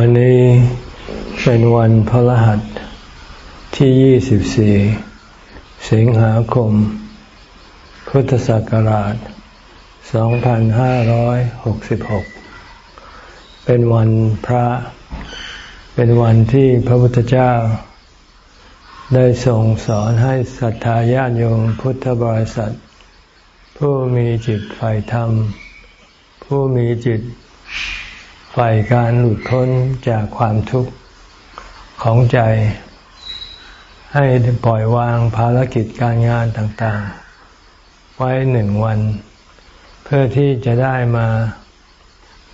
วันนี้เป็นวันพระรหัสที่ 24 สิงหาคม พุทธศักราช 2566 เป็นวันพระ เป็นวันที่พระพุทธเจ้า ได้ทรงสอนให้ศรัทธาญาติโยมพุทธบริษัท ผู้มีจิตใฝ่ธรรม ผู้มีจิต ใฝ่การหลุดพ้นจากความทุกข์ของใจ ให้ปล่อยวางภารกิจการงานต่างๆ ไว้หนึ่งวัน เพื่อที่จะได้มา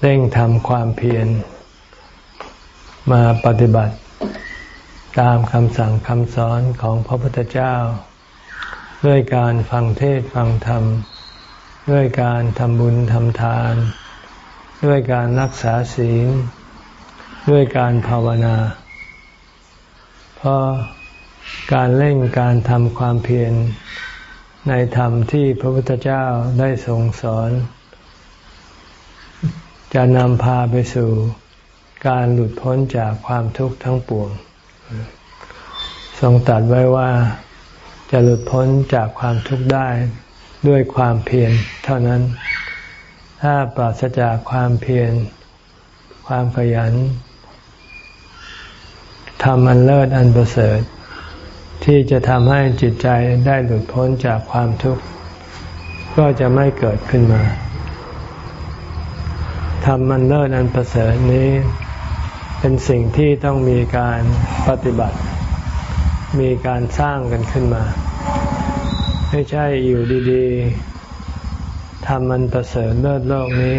เร่งทำความเพียร มาปฏิบัติตามคำสั่งคำสอนของพระพุทธเจ้า ด้วยการฟังเทศฟังธรรม ด้วยการทำบุญทำทาน ด้วยการรักษาศีล ด้วยการภาวนา เพราะการเร่งการทำความเพียรในธรรมที่พระพุทธเจ้าได้ทรงสอน จะนำพาไปสู่การหลุดพ้นจากความทุกข์ทั้งปวง ทรงตัดไว้ว่าจะหลุดพ้นจากความทุกข์ได้ด้วยความเพียรเท่านั้น ถ้าปราศจากความเพียร ความขยันทำอันเลิศอันประเสริฐ ที่จะทำให้จิตใจได้หลุดพ้นจากความทุกข์ ก็จะไม่เกิดขึ้นมาทำมันเลิศอันประเสริฐนี้ เป็นสิ่งที่ต้องมีการปฏิบัติ มีการสร้างกันขึ้นมา ไม่ใช่อยู่ดี ๆ ธรรมมันประเสริฐเลิศโลกนี้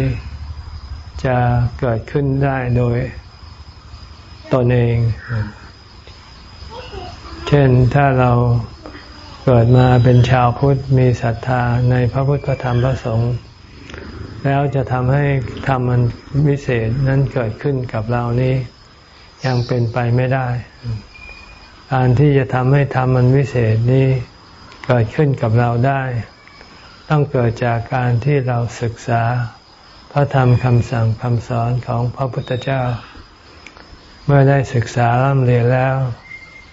จะเกิดขึ้นได้โดยตนเอง เช่นถ้าเราเกิดมาเป็นชาวพุทธมีศรัทธาในพระพุทธธรรมพระสงฆ์แล้วจะทำให้ธรรมมันวิเศษนั้นเกิดขึ้นกับเรานี้ยังเป็นไปไม่ได้ การที่จะทำให้ธรรมมันวิเศษนี้เกิดขึ้นกับเราได้ ต้องเกิดจากการที่เราศึกษา พระธรรมคำสั่งคำสอนของพระพุทธเจ้า เมื่อได้ศึกษาร่ำเรียนแล้ว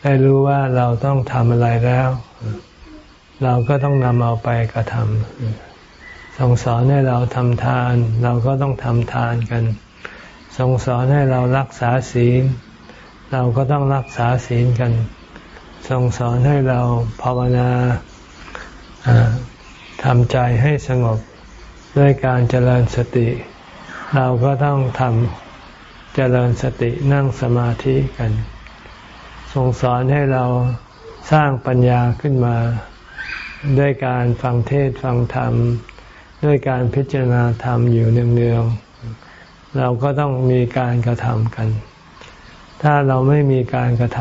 ได้รู้ว่าเราต้องทำอะไรแล้ว เราก็ต้องนำเอาไปกระทำส่งสอนให้เราทำทาน เราก็ต้องทำทานกันส่งสอนให้เรารักษาศีล เราก็ต้องรักษาศีลกันส่งสอนให้เราภาวนา ทำใจให้สงบด้วยการเจริญสติ เราก็ต้องทำเจริญสตินั่งสมาธิกันทรงสอนให้เราสร้างปัญญาขึ้นมา ด้วยการฟังเทศฟังธรรม ด้วยการพิจารณาธรรมอยู่เนืองๆเราก็ต้องมีการกระทำกัน ถ้าเราไม่มีการกระท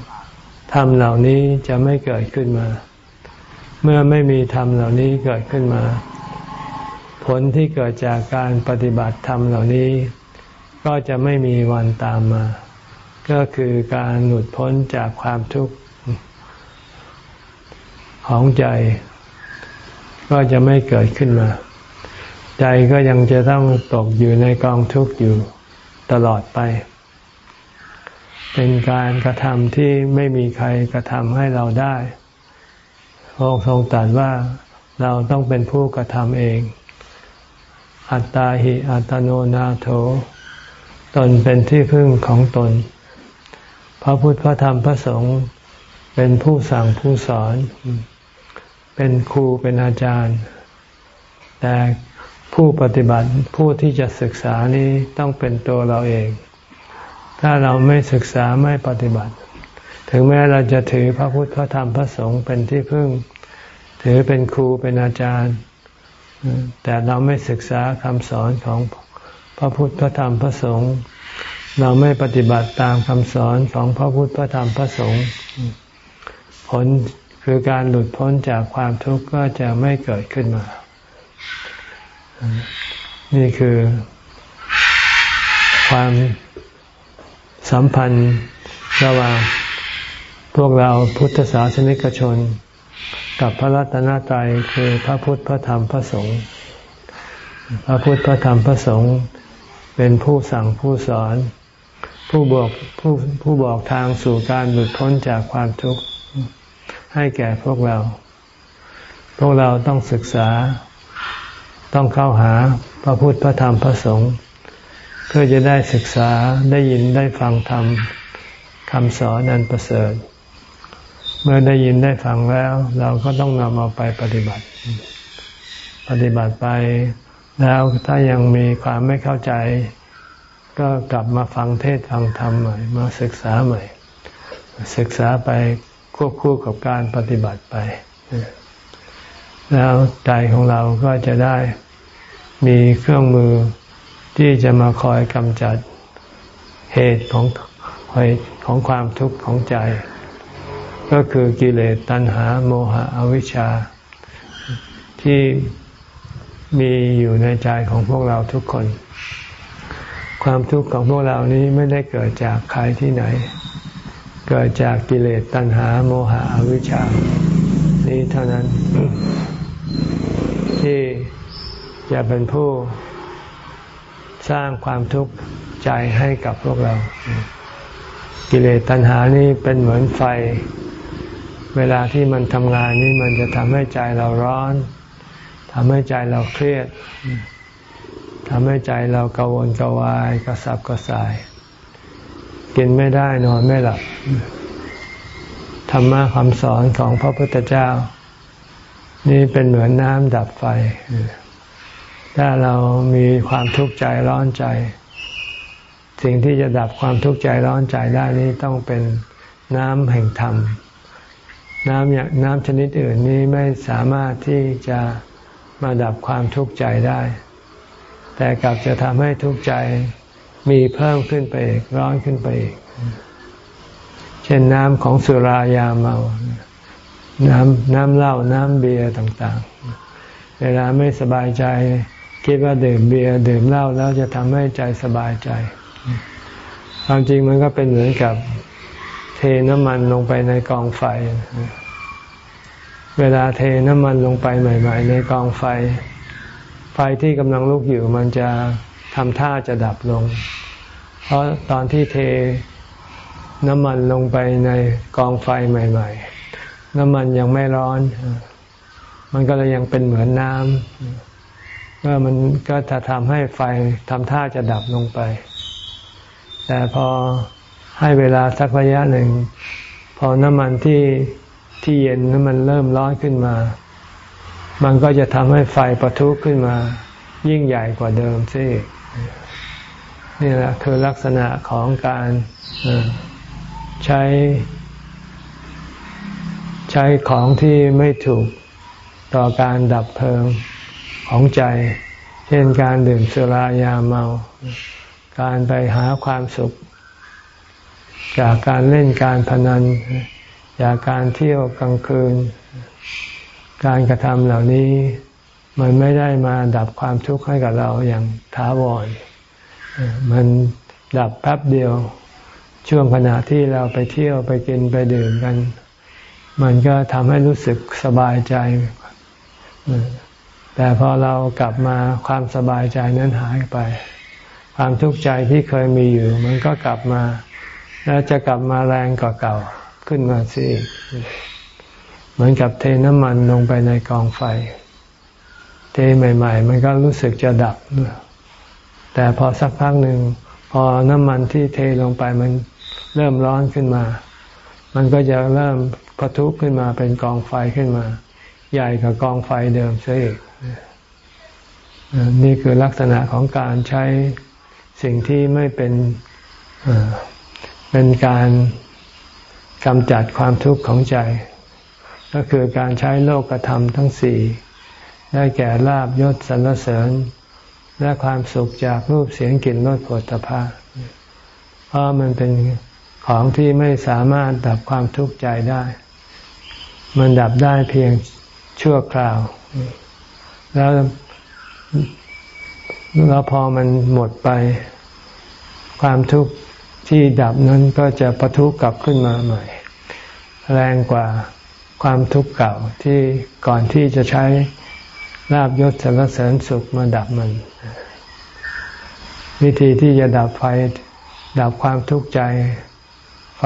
ำธรรมเหล่านี้จะไม่เกิดขึ้นมา เมื่อไม่มีธรรมเหล่านี้เกิดขึ้นมา ผลที่เกิดจากการปฏิบัติธรรมเหล่านี้ ก็จะไม่มีวันตามมา ก็คือการหลุดพ้นจากความทุกข์ของใจ ก็จะไม่เกิดขึ้นมา ใจก็ยังจะต้องตกอยู่ในกองทุกข์อยู่ตลอดไป เป็นการกระทำที่ไม่มีใครกระทำให้เราได้ พระองค์ทรงตรัสว่าเราต้องเป็นผู้กระทำเอง อัตตาหิอัตโนนาโถ ตนเป็นที่พึ่งของตน พระพุทธพระธรรมพระสงฆ์เป็นผู้สั่งผู้สอน เป็นครูเป็นอาจารย์ แต่ผู้ปฏิบัติผู้ที่จะศึกษานี้ต้องเป็นตัวเราเอง ถ้าเราไม่ศึกษาไม่ปฏิบัติ ถึงแม้เราจะถือพระพุทธพระธรรมพระสงฆ์เป็นที่พึ่ง ถือเป็นครูเป็นอาจารย์ แต่เราไม่ศึกษาคำสอนของพระพุทธพระธรรมพระสงฆ์เราไม่ปฏิบัติตามคำสอนของพระพุทธพระธรรมพระสงฆ์ผลคือการหลุดพ้นจากความทุกข์ก็จะไม่เกิดขึ้นมา นี่คือความสัมพันธ์ระหว่างพวกเราพุทธศาสนิกชน กับพระรัตนตรัยคือพระพุทธพระธรรมพระสงฆ์พระพุทธพระธรรมพระสงฆ์เป็นผู้สั่งผู้สอน ผู้บอกผู้ผู้บอกทางสู่การหลุดพ้นจากความทุกข์ให้แก่พวกเรา พวกเราต้องศึกษา ต้องเข้าหาพระพุทธพระธรรมพระสงฆ์เพื่อจะได้ศึกษาได้ยินได้ฟังธรรมคำสอนอันประเสริฐ เมื่อได้ยินได้ฟังแล้ว เราก็ต้องนำเอาไปปฏิบัติ ปฏิบัติไปแล้วถ้ายังมีความไม่เข้าใจ ก็กลับมาฟังเทศฟังธรรมใหม่ มาศึกษาใหม่ ศึกษาไปควบคู่กับการปฏิบัติไป แล้วใจของเราก็จะได้มีเครื่องมือที่จะมาคอยกำจัดเหตุของของความทุกข์ของใจ ก็คือกิเลสตัณหาโมหะอวิชชา ที่มีอยู่ในใจของพวกเราทุกคน ความทุกข์ของพวกเรานี้ไม่ได้เกิดจากใครที่ไหน เกิดจากกิเลสตัณหาโมหะอวิชชา นี้เท่านั้น ที่จะเป็นผู้สร้างความทุกข์ใจให้กับพวกเรา กิเลสตัณหานี่เป็นเหมือนไฟ เวลาที่มันทำงานนี่มันจะทำให้ใจเราร้อนทำให้ใจเราเครียดทำให้ใจเรากังวลกวายกระสับกระส่าย กินไม่ได้นอนไม่หลับธรรมะคำสอนของพระพุทธเจ้า นี่เป็นเหมือนน้ำดับไฟ ถ้าเรามีความทุกข์ใจร้อนใจ สิ่งที่จะดับความทุกข์ใจร้อนใจได้นี้ต้องเป็นน้ำแห่งธรรม น้ำอย่างน้ำชนิดอื่นนี้ไม่สามารถที่จะมาดับความทุกข์ใจได้ แต่กลับจะทำให้ทุกข์ใจมีเพิ่มขึ้นไปอีกร้อนขึ้นไปอีก เช่นน้ำของสุรายาเมา น้ำน้ำเหล้าน้ำเบียร์ต่าง ๆ เวลาไม่สบายใจคิดว่าดื่มเบียร์ดื่มเหล้าแล้วจะทำให้ใจสบายใจ ความจริงมันก็เป็นเหมือนกับ น้ำมันลงไปในกองไฟ เวลาเทน้ำมันลงไปใหม่ ๆ ในกองไฟ ไฟที่กำลังลุกอยู่มันจะทำท่าจะดับลง เพราะตอนที่เทน้ำมันลงไปในกองไฟใหม่ ๆ น้ำมันยังไม่ร้อน มันก็เลยยังเป็นเหมือนน้ำก็มันก็จะทำให้ไฟทำท่าจะดับลงไป แต่พอ ให้เวลาสักระยะหนึ่ง พอน้ำมันที่ที่เย็นนั้นมันเริ่มร้อนขึ้นมา มันก็จะทำให้ไฟประทุขึ้นมา ยิ่งใหญ่กว่าเดิมซินี่แหละคือลักษณะของการใช้ใช้ของที่ไม่ถูกต่อการดับเพลิงของใจ เช่นการดื่มสุรายาเมา การไปหาความสุข จากการเล่นการพนัน จากการเที่ยวกลางคืน การกระทำเหล่านี้ มันไม่ได้มาดับความทุกข์ให้กับเราอย่างท้าวร มันดับแป๊บเดียว ช่วงขณะที่เราไปเที่ยวไปกินไปดื่มกัน มันก็ทำให้รู้สึกสบายใจ แต่พอเรากลับมาความสบายใจนั้นหายไป ความทุกข์ใจที่เคยมีอยู่ มันก็กลับมา แล้วจะกลับมาแรงกว่าเก่าขึ้นมาสิเหมือนกับเทน้ำมันลงไปในกองไฟ เทใหม่ ๆ มันก็รู้สึกจะดับ แต่พอสักพักหนึ่งพอน้ำมันที่เทลงไปมันเริ่มร้อนขึ้นมา มันก็จะเริ่มพทุขึ้นมาเป็นกองไฟขึ้นมา ใหญ่กว่ากองไฟเดิมซะอีกนี่คือลักษณะของการใช้สิ่งที่ไม่เป็น เป็นการกำจัดความทุกข์ของใจ ก็คือการใช้โลกธรรมทั้งสี่ได้แก่ลาบยศสรรเสริญ และความสุขจากรูปเสียงกลิ่นรสผลิภาเพราะมันเป็นของที่ไม่สามารถดับความทุกข์ใจได้ มันดับได้เพียงชั่วคราว แล้วแล้วพอมันหมดไป ความทุกข์ ที่ดับนั้นก็จะปะทุกลับขึ้นมาใหม่ แรงกว่าความทุกข์เก่าที่ก่อนที่จะใช้ลาบยศสารเสริญสุขมาดับมัน วิธีที่จะดับไฟดับความทุกข์ใจ ไฟ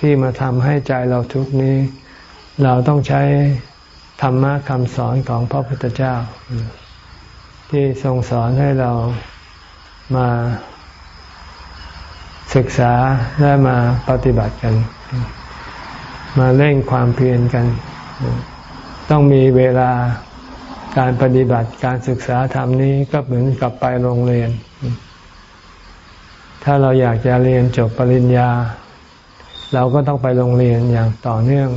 ที่มาทำให้ใจเราทุกข์นี้ เราต้องใช้ธรรมะคำสอนของพระพุทธเจ้า ที่ทรงสอนให้เรามา ศึกษาและมาปฏิบัติกัน มาเร่งความเพียรกัน ต้องมีเวลาการปฏิบัติการศึกษาธรรมนี้ก็เหมือนกับไปโรงเรียน ถ้าเราอยากจะเรียนจบปริญญา เราก็ต้องไปโรงเรียนอย่างต่อเนื่อง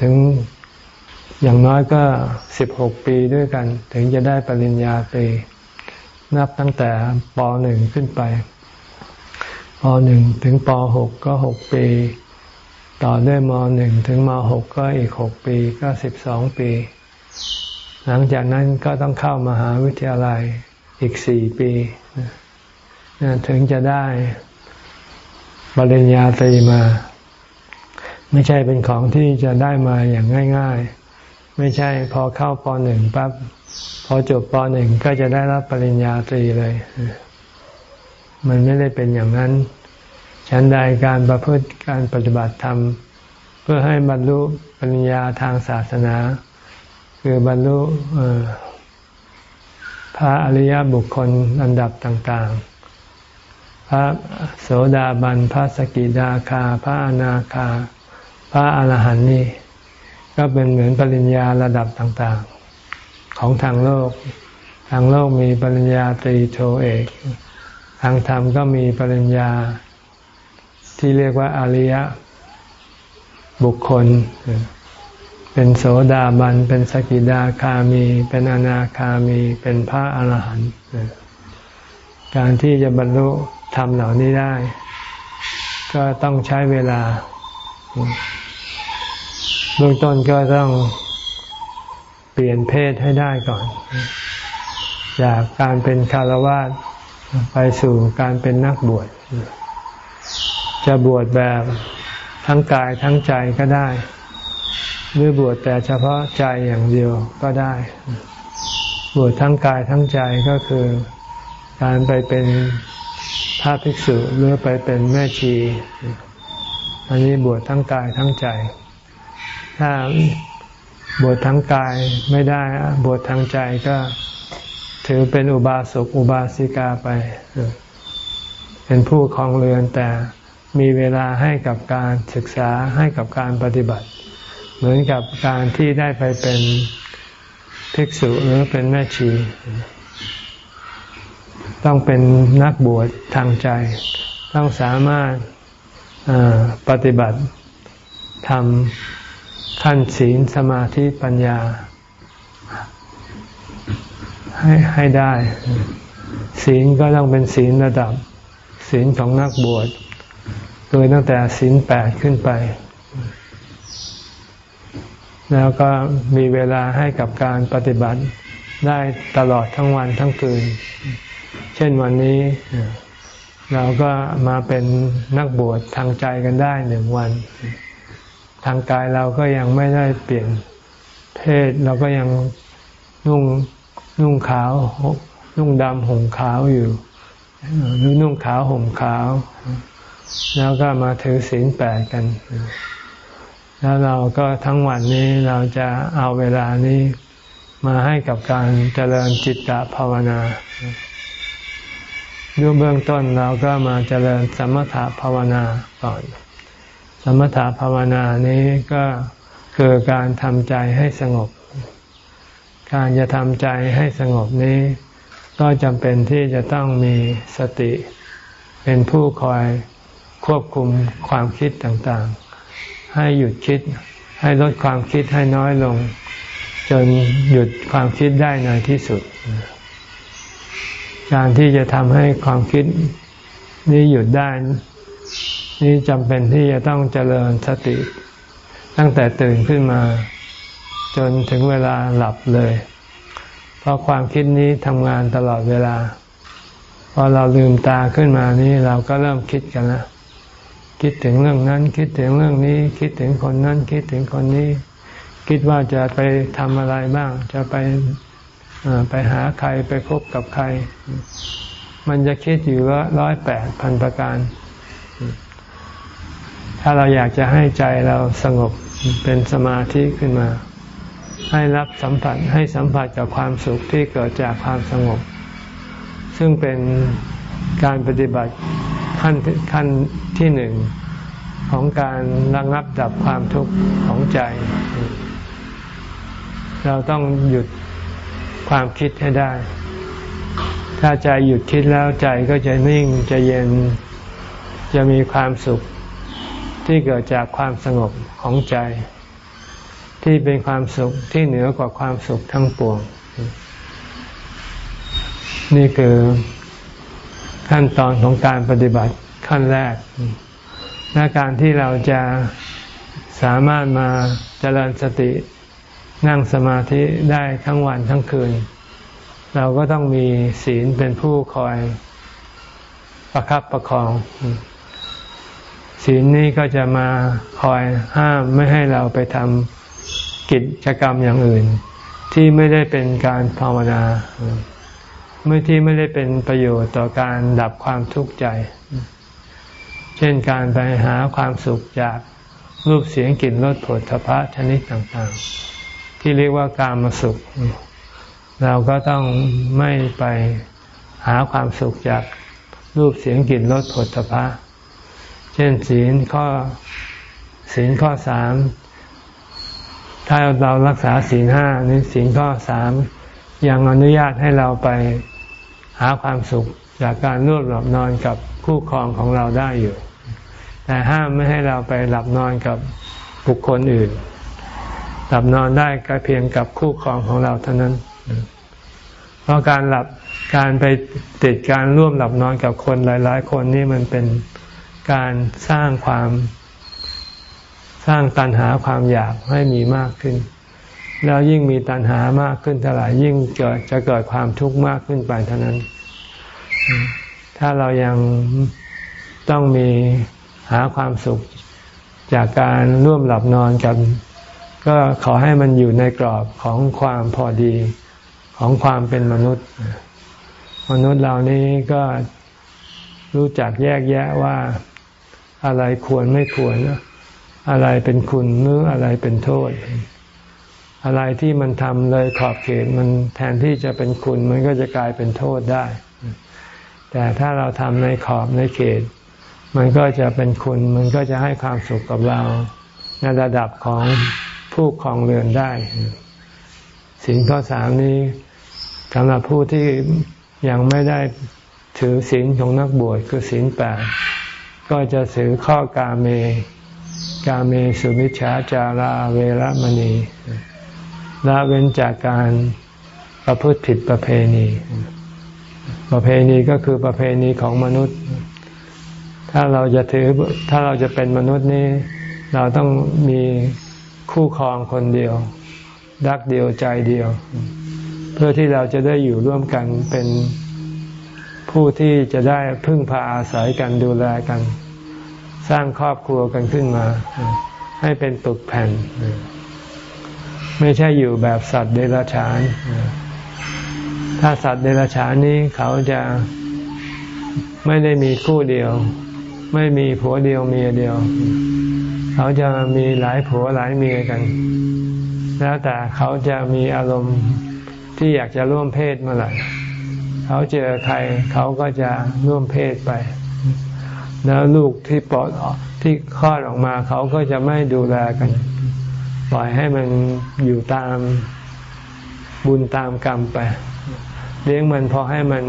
ถึงอย่างน้อยก็สิบหกปีด้วยกัน ถึงจะได้ปริญญาตรีนับตั้งแต่ปหนึ่งขึ้นไปป หนึ่งถึงปหกก็หกปี ต่อด้วยมหนึ่งถึงมหกก็อีกหกปีก็สิบสองปี หลังจากนั้นก็ต้องเข้ามาหาวิทยาลัยอีกสี่ปีถึงจะได้ปริญญาตรีมา ไม่ใช่เป็นของที่จะได้มาอย่างง่าย ๆ ไม่ใช่พอเข้าปหนึ่งปั๊บพอจบปหนึ่งก็จะได้รับปริญญาตรีเลย มันไม่ได้เป็นอย่างนั้น ฉันใดการประพฤติการปฏิบัติธรรม เพื่อให้บรรลุปริญญาทางศาสนา คือบรรลุพระอริยบุคคลอันดับต่าง ๆ พระโสดาบัน พระสกิดาคา พระอนาคา พระอรหันต์นี่ก็เป็นเหมือนปริญญาระดับต่างๆ ของทางโลก ทางโลกมีปริญญาตรีโทเอก ทางธรรมก็มีปริญญา ที่เรียกว่าอริยบุคคล เป็นโสดาบัน เป็นสกิดาคามี เป็นอนาคามี เป็นพระอรหันต์การที่จะบรรลุธรรมเหล่านี้ได้ ก็ต้องใช้เวลาเบื้องต้นก็ต้องเปลี่ยนเพศให้ได้ก่อน จากการเป็นคารวะไปสู่การเป็นนักบวช จะบวชแบบทั้งกายทั้งใจก็ได้ หรือบวชแต่เฉพาะใจอย่างเดียวก็ได้ บวชทั้งกายทั้งใจก็คือการไปเป็นพระภิกษุหรือไปเป็นแม่ชี อันนี้บวชทั้งกายทั้งใจ ถ้าบวชทั้งกายไม่ได้บวชทั้งใจก็ถือเป็นอุบาสกอุบาสิกาไป เป็นผู้คลองเรือนแต่ มีเวลาให้กับการศึกษาให้กับการปฏิบัติ เหมือนกับการที่ได้ไปเป็นภิกษุหรือเป็นแม่ชี ต้องเป็นนักบวชทางใจ ต้องสามารถปฏิบัติทำขั้นศีลสมาธิปัญญา ให้ให้ได้ ศีลก็ต้องเป็นศีลระดับ ศีลของนักบวช โดยตั้งแต่ศีลแปดขึ้นไป แล้วก็มีเวลาให้กับการปฏิบัติได้ตลอดทั้งวันทั้งคืน เช่นวันนี้ เราก็มาเป็นนักบวชทางใจกันได้หนึ่งวัน ทางกายเราก็ยังไม่ได้เปลี่ยนเพศเราก็ยังนุ่งนุ่งขาว นุ่งดำห่มขาวอยู่หรือนุ่งขาวห่มขาว แล้วก็มาถือศีลแปดกัน แล้วเราก็ทั้งวันนี้เราจะเอาเวลานี้มาให้กับการเจริญจิตตภาวนาด้วยเบื้องต้นเราก็มาเจริญสมถภาวนาก่อน สมถภาวนานี้ก็คือการทำใจให้สงบ การจะทำใจให้สงบนี้ ก็จำเป็นที่จะต้องมีสติ เป็นผู้คอย ควบคุมความคิดต่างๆ ให้หยุดคิด ให้ลดความคิดให้น้อยลง จนหยุดความคิดได้ในที่สุด การที่จะทำให้ความคิดนี้หยุดได้ นี่จำเป็นที่จะต้องเจริญสติ ตั้งแต่ตื่นขึ้นมา จนถึงเวลาหลับเลย เพราะความคิดนี้ทำงานตลอดเวลาพอเราลืมตาขึ้นมานี้เราก็เริ่มคิดกันแล้ว คิดถึงเรื่องนั้น คิดถึงเรื่องนี้ คิดถึงคนนั้น คิดถึงคนนี้ คิดว่าจะไปทำอะไรบ้าง จะไปไปหาใครไปพบกับใคร มันจะคิดอยู่ร้อยแปดพันประการ ถ้าเราอยากจะให้ใจเราสงบเป็นสมาธิขึ้นมา ให้รับสัมผัสให้สัมผัสกับความสุขที่เกิดจากความสงบ ซึ่งเป็นการปฏิบัติ ขั้นขั้นที่หนึ่งของการระงับดับความทุกข์ของใจ เราต้องหยุดความคิดให้ได้ ถ้าใจหยุดคิดแล้วใจก็จะนิ่งจะเย็นจะมีความสุขที่เกิดจากความสงบของใจ ที่เป็นความสุขที่เหนือกว่าความสุขทั้งปวง นี่คือ ขั้นตอนของการปฏิบัติขั้นแรกและการที่เราจะสามารถมาเจริญสตินั่งสมาธิได้ทั้งวันทั้งคืน เราก็ต้องมีศีลเป็นผู้คอยประคับประคอง ศีลนี้ก็จะมาคอยห้ามไม่ให้เราไปทำกิจกรรมอย่างอื่น ที่ไม่ได้เป็นการภาวนา เมื่อที่ไม่ได้เป็นประโยชน์ต่อการดับความทุกข์ใจ เช่นการไปหาความสุขจากรูปเสียงกลิ่นรสผลทพะชนิดต่างๆ ที่เรียกว่าการมาสุข เราก็ต้องไม่ไปหาความสุขจากรูปเสียงกลิ่นรสผลทพะ เช่นศีลข้อศีลข้อสามถ้าเรารักษาศีลห้านี่ศีลข้อสามยังอนุญาตให้เราไป หาความสุขจากการร่วมหลับนอนกับคู่ครองของเราได้อยู่ แต่ห้ามไม่ให้เราไปหลับนอนกับบุคคลอื่น หลับนอนได้ก็เพียงกับคู่ครองของเราเท่านั้น เพราะการหลับการไปติดการร่วมหลับนอนกับคนหลาย ๆ คนนี่มันเป็นการสร้างความ สร้างตันหาความอยากให้มีมากขึ้น แล้วยิ่งมีตันหามากขึ้นเท่าไหร่ยิ่งเกิดจะเกิดความทุกข์มากขึ้นไปเท่านั้น ถ้าเรายังต้องมีหาความสุขจากการร่วมหลับนอนกัน ก็ขอให้มันอยู่ในกรอบของความพอดีของความเป็นมนุษย์ มนุษย์เหล่านี้ก็รู้จักแยกแยะว่าอะไรควรไม่ควร อะไรเป็นคุณหรืออะไรเป็นโทษ อะไรที่มันทำเลยขอบเขตมันแทนที่จะเป็นคุณ มันก็จะกลายเป็นโทษได้ แต่ถ้าเราทำในขอบในเขต มันก็จะเป็นคุณ มันก็จะให้ความสุขกับเรา ในระดับของผู้ครองเรือนได้สินข้อสามนี้สำหรับผู้ที่ยังไม่ได้ถือศีลของนักบวชคือศีลแปดก็จะถือข้อกาเม กาเมสุมิชฌาจาราเวรมณี ละเว้นจากการประพฤติผิดประเพณี ประเพณีก็คือประเพณีของมนุษย์ ถ้าเราจะถือถ้าเราจะเป็นมนุษย์นี้เราต้องมีคู่ครองคนเดียว รักเดียวใจเดียว เพื่อที่เราจะได้อยู่ร่วมกันเป็นผู้ที่จะได้พึ่งพาอาศัยกันดูแลกัน สร้างครอบครัวกันขึ้นมา ให้เป็นปึกแผ่น ไม่ใช่อยู่แบบสัตว์เดรัจฉาน ถ้าสัตว์เดรัจฉานนี้เขาจะไม่ได้มีคู่เดียว ไม่มีผัวเดียวเมียเดียว เขาจะมีหลายผัวหลายเมียกัน แล้วแต่เขาจะมีอารมณ์ที่อยากจะร่วมเพศเมื่อไหร่เขาเจอใครเขาก็จะร่วมเพศไป แล้วลูกที่ปลอดที่คลอดออกมา เขาก็จะไม่ดูแลกัน ปล่อยให้มันอยู่ตามบุญตามกรรมไป เลี้ยงมันพอให้มัน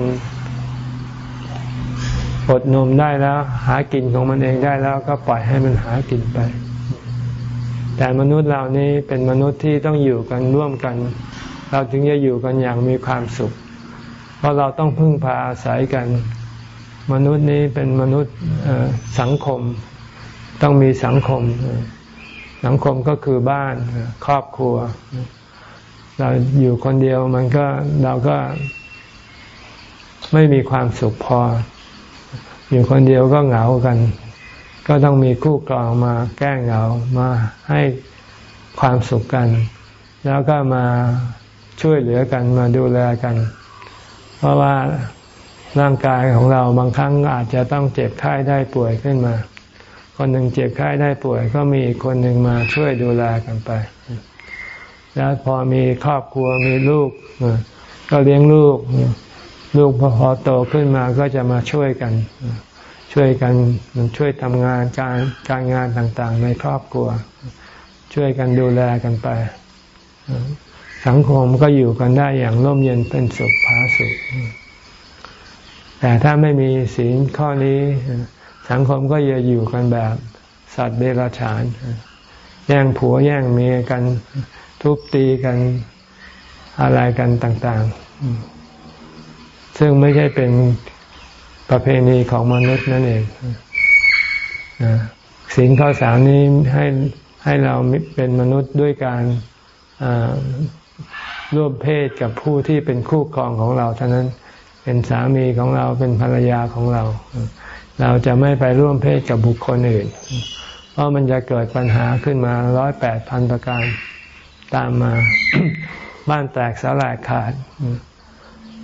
อดนมได้แล้ว หากินของมันเองได้แล้วก็ปล่อยให้มันหากินไป แต่มนุษย์เรานี้เป็นมนุษย์ที่ต้องอยู่กันร่วมกัน เราถึงจะอยู่กันอย่างมีความสุข เพราะเราต้องพึ่งพาอาศัยกัน มนุษย์นี้เป็นมนุษย์สังคม ต้องมีสังคม สังคมก็คือบ้านครอบครัว เราอยู่คนเดียวมันก็เราก็ไม่มีความสุขพอ อยู่คนเดียวก็เหงากัน ก็ต้องมีคู่กรองมาแก้เหงามาให้ความสุขกัน แล้วก็มาช่วยเหลือกันมาดูแลกัน เพราะว่าร่างกายของเราบางครั้งอาจจะต้องเจ็บไข้ได้ป่วยขึ้นมา คนหนึ่งเจ็บไข้ได้ป่วย ก็มีคนหนึ่งมาช่วยดูแลกันไป แล้วพอมีครอบครัวมีลูก ก็เลี้ยงลูก ลูกพอโตขึ้นมาก็จะมาช่วยกัน ช่วยกันช่วยทำงานการการงานต่างๆ ในครอบครัว ช่วยกันดูแลกันไป สังคมก็อยู่กันได้อย่างร่มเย็นเป็นสุขผาสุขแต่ถ้าไม่มีศีลข้อนี้ สังคมก็จะอยู่กันแบบสัตว์เดรัจฉาน แย่งผัวแย่งเมียกัน ทุบตีกันอะไรกันต่าง ๆ ซึ่งไม่ใช่เป็นประเพณีของมนุษย์นั่นเองศีลข้อสามนี้ให้ให้เราเป็นมนุษย์ด้วยการร่วมเพศกับผู้ที่เป็นคู่ครองของเราเท่านั้น เป็นสามีของเราเป็นภรรยาของเรา เราจะไม่ไปร่วมเพศกับบุคคลอื่น เพราะมันจะเกิดปัญหาขึ้นมาร้อยแปดพันประการตามมาบ้านแตกสลายขาด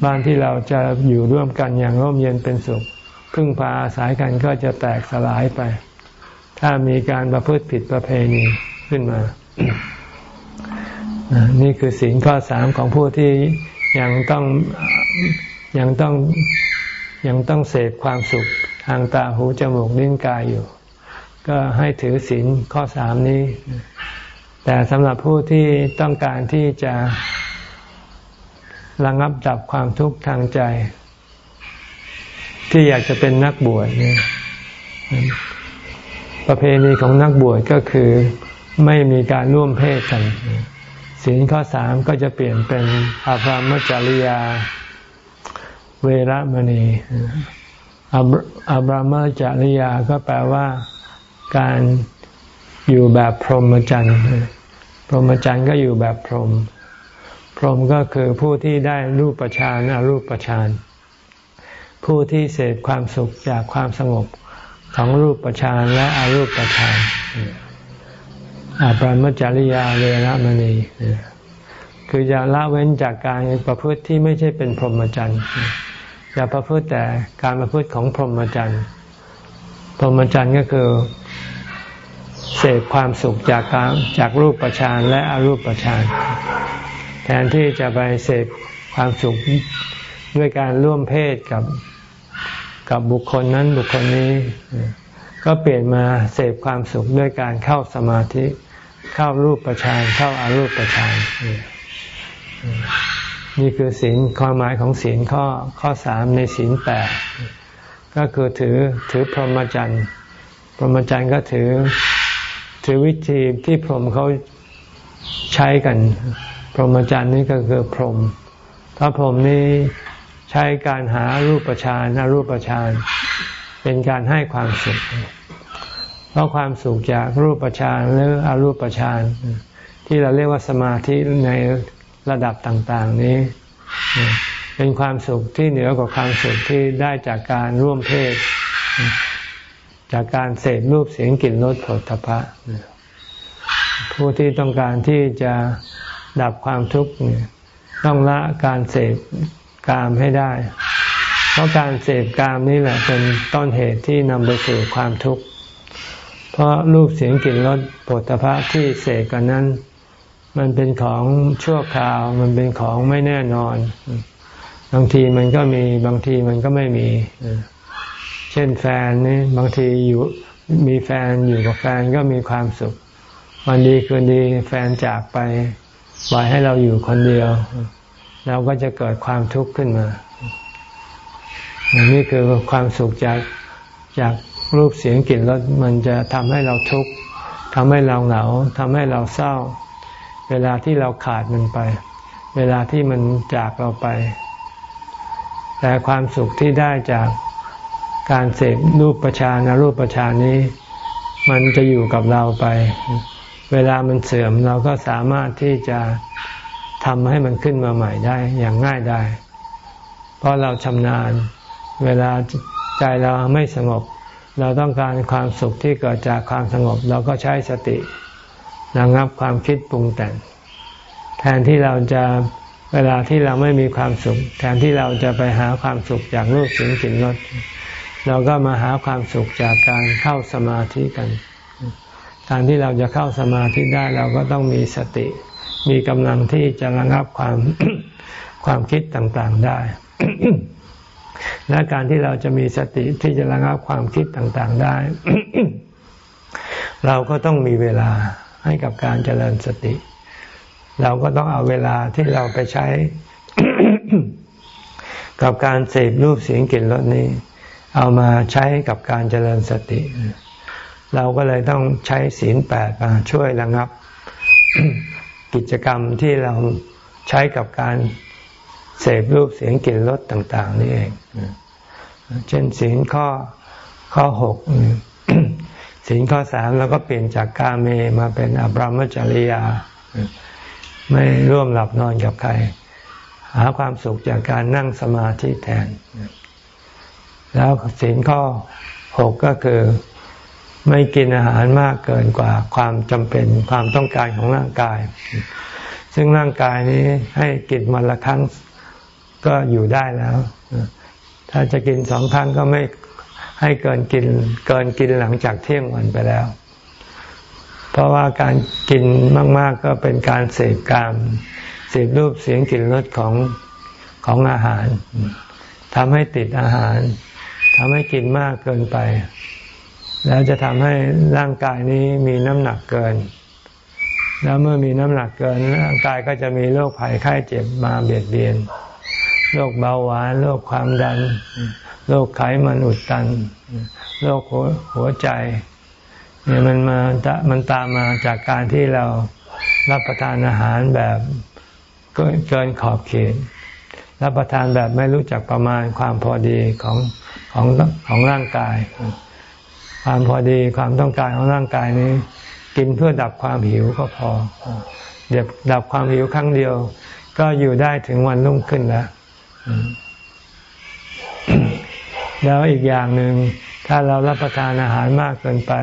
บ้านที่เราจะอยู่ร่วมกันอย่างร่มเย็นเป็นสุข พึ่งพาอาศัยกันก็จะแตกสลายไป ถ้ามีการประพฤติผิดประเพณีขึ้นมา นี่คือศีลข้อสามของผู้ที่ยังต้องยังต้องยังต้องเสพความสุข ทางตาหูจมูกลิ้นกายอยู่ ก็ให้ถือศีลข้อสามนี้ แต่สำหรับผู้ที่ต้องการที่จะระงับดับความทุกข์ทางใจ ที่อยากจะเป็นนักบวชเนี่ยประเพณีของนักบวชก็คือไม่มีการร่วมเพศกันศีลข้อสามก็จะเปลี่ยนเป็นอาภรมจริยา เวรมณี อับรามจริยาก็แปลว่าการอยู่แบบพรหมจรรย์ พรหมจรรย์ก็อยู่แบบพรหม พรหมก็คือผู้ที่ได้รูปฌานอรูปฌาน ผู้ที่เสพความสุขจากความสงบของรูปฌานและอรูปฌานอาบรามจริยาเวรมณีคือจะละเว้นจากการประพฤติที่ไม่ใช่เป็นพรหมจรรย์ อย่าประพฤติแต่การประพฤติของพรหมจรรย์ พรหมจรรย์ก็คือเสพความสุขจากการจากรูปประชานและอรูปประชานแทนที่จะไปเสพความสุขด้วยการร่วมเพศกับกับบุคคลนั้นบุคคลนี้ ก็เปลี่ยนมาเสพความสุขด้วยการเข้าสมาธิ เข้ารูปประชานเข้าอารูปประชาน นี่คือศีลความหมายของศีลข้อข้อสามในศีลแปดก็คือถือถือพรหมจรรย์พรหมจรรย์ก็ถือถือวิธีที่พรหมเขาใช้กัน พรหมจรรย์นี่ก็คือพรหมพระพรหมนี้ใช้การหารูปฌานอรูปฌานเป็นการให้ความสุข เพราะความสุขจากรูปฌานหรืออรูปฌานที่เราเรียกว่าสมาธิใน ระดับต่างๆนี้ เป็นความสุขที่เหนือกว่าความสุขที่ได้จากการร่วมเพศ จากการเสพรูปเสียงกลิ่นรสผลทพะผู้ที่ต้องการที่จะดับความทุกข์ต้องละการเสพกามให้ได้ เพราะการเสพกามนี่แหละเป็นต้นเหตุที่นำไปสู่ความทุกข์ เพราะรูปเสียงกลิ่นรสผลตภะที่เสกกันนั้น มันเป็นของชั่วคราว มันเป็นของไม่แน่นอน บางทีมันก็มีบางทีมันก็ไม่มี เช่นแฟนนี่บางทีอยู่มีแฟนอยู่กับแฟนก็มีความสุข วันดีคืนดีแฟนจากไปปล่อยให้เราอยู่คนเดียว เราก็จะเกิดความทุกข์ขึ้นมานี่คือความสุขจากจากรูปเสียงกลิ่นรสมันจะทำให้เราทุกข์ทำให้เราเหงาทำให้เราเศร้า เวลาที่เราขาดมันไป เวลาที่มันจากเราไป แต่ความสุขที่ได้จากการเสพรูปประชานรูปประชานนี้ มันจะอยู่กับเราไป เวลามันเสื่อมเราก็สามารถที่จะทำให้มันขึ้นมาใหม่ได้อย่างง่ายได้ เพราะเราชำนาญ เวลาใจเราไม่สงบ เราต้องการความสุขที่เกิดจากความสงบ เราก็ใช้สติ ระงับความคิดปรุงแต่ง แทนที่เราจะเวลาที่เราไม่มีความสุข แทนที่เราจะไปหาความสุขจากรูปเสียงกลิ่นรสเราก็มาหาความสุขจากการเข้าสมาธิกัน การที่เราจะเข้าสมาธิได้เราก็ต้องมีสติ มีกำลังที่จะระงับความความคิดต่างๆได้ และการที่เราจะมีสติที่จะระงับความคิดต่างๆได้ เราก็ต้องมีเวลา ให้กับการเจริญสติ เราก็ต้องเอาเวลาที่เราไปใช้ กับการเสพรูปเสียงกลิ่นรสนี้ เอามาใช้กับการเจริญสติ เราก็เลยต้องใช้ศีลแปดมาช่วยระงับ กิจกรรมที่เราใช้กับการเสพรูปเสียงกลิ่นรสต่าง ๆ นี่เอง เช่นศีลข้อข้อหก ศีลข้อสามเราก็เปลี่ยนจากกาเมมาเป็นอบรมจริยา ไม่ร่วมหลับนอนกับใคร หาความสุขจากการนั่งสมาธิแทน แล้วศีลข้อหกก็คือไม่กินอาหารมากเกินกว่าความจำเป็นความต้องการของร่างกาย ซึ่งร่างกายนี้ให้กินวันละครั้งก็อยู่ได้แล้ว ถ้าจะกินสองครั้งก็ไม่ ให้เกินกินเกินกินหลังจากเที่ยงวันไปแล้ว เพราะว่าการกินมาก ๆ ก็เป็นการเสพกามเสพรูปเสียงกลิ่นรสของของอาหารทำให้ติดอาหารทำให้กินมากเกินไป แล้วจะทำให้ร่างกายนี้มีน้ำหนักเกิน แล้วเมื่อมีน้ำหนักเกิน ร่างกายก็จะมีโรคภัยไข้เจ็บมาเบียดเบียนโรคเบาหวานโรคความดัน โรคไขมันอุดตัน โรคหัวใจเนี่ยมันมา มันตามมาจากการที่เรารับประทานอาหารแบบเกินขอบเขต รับประทานแบบไม่รู้จักประมาณความพอดีของของของร่างกาย ความพอดีความต้องการของร่างกายนี้ กินเพื่อดับความหิวก็พอเดี๋ยวดับความหิวครั้งเดียว ก็อยู่ได้ถึงวันรุ่งขึ้นแล้ว แล้วอีกอย่างหนึ่งถ้าเรารับประทานอาหารมากเกินไป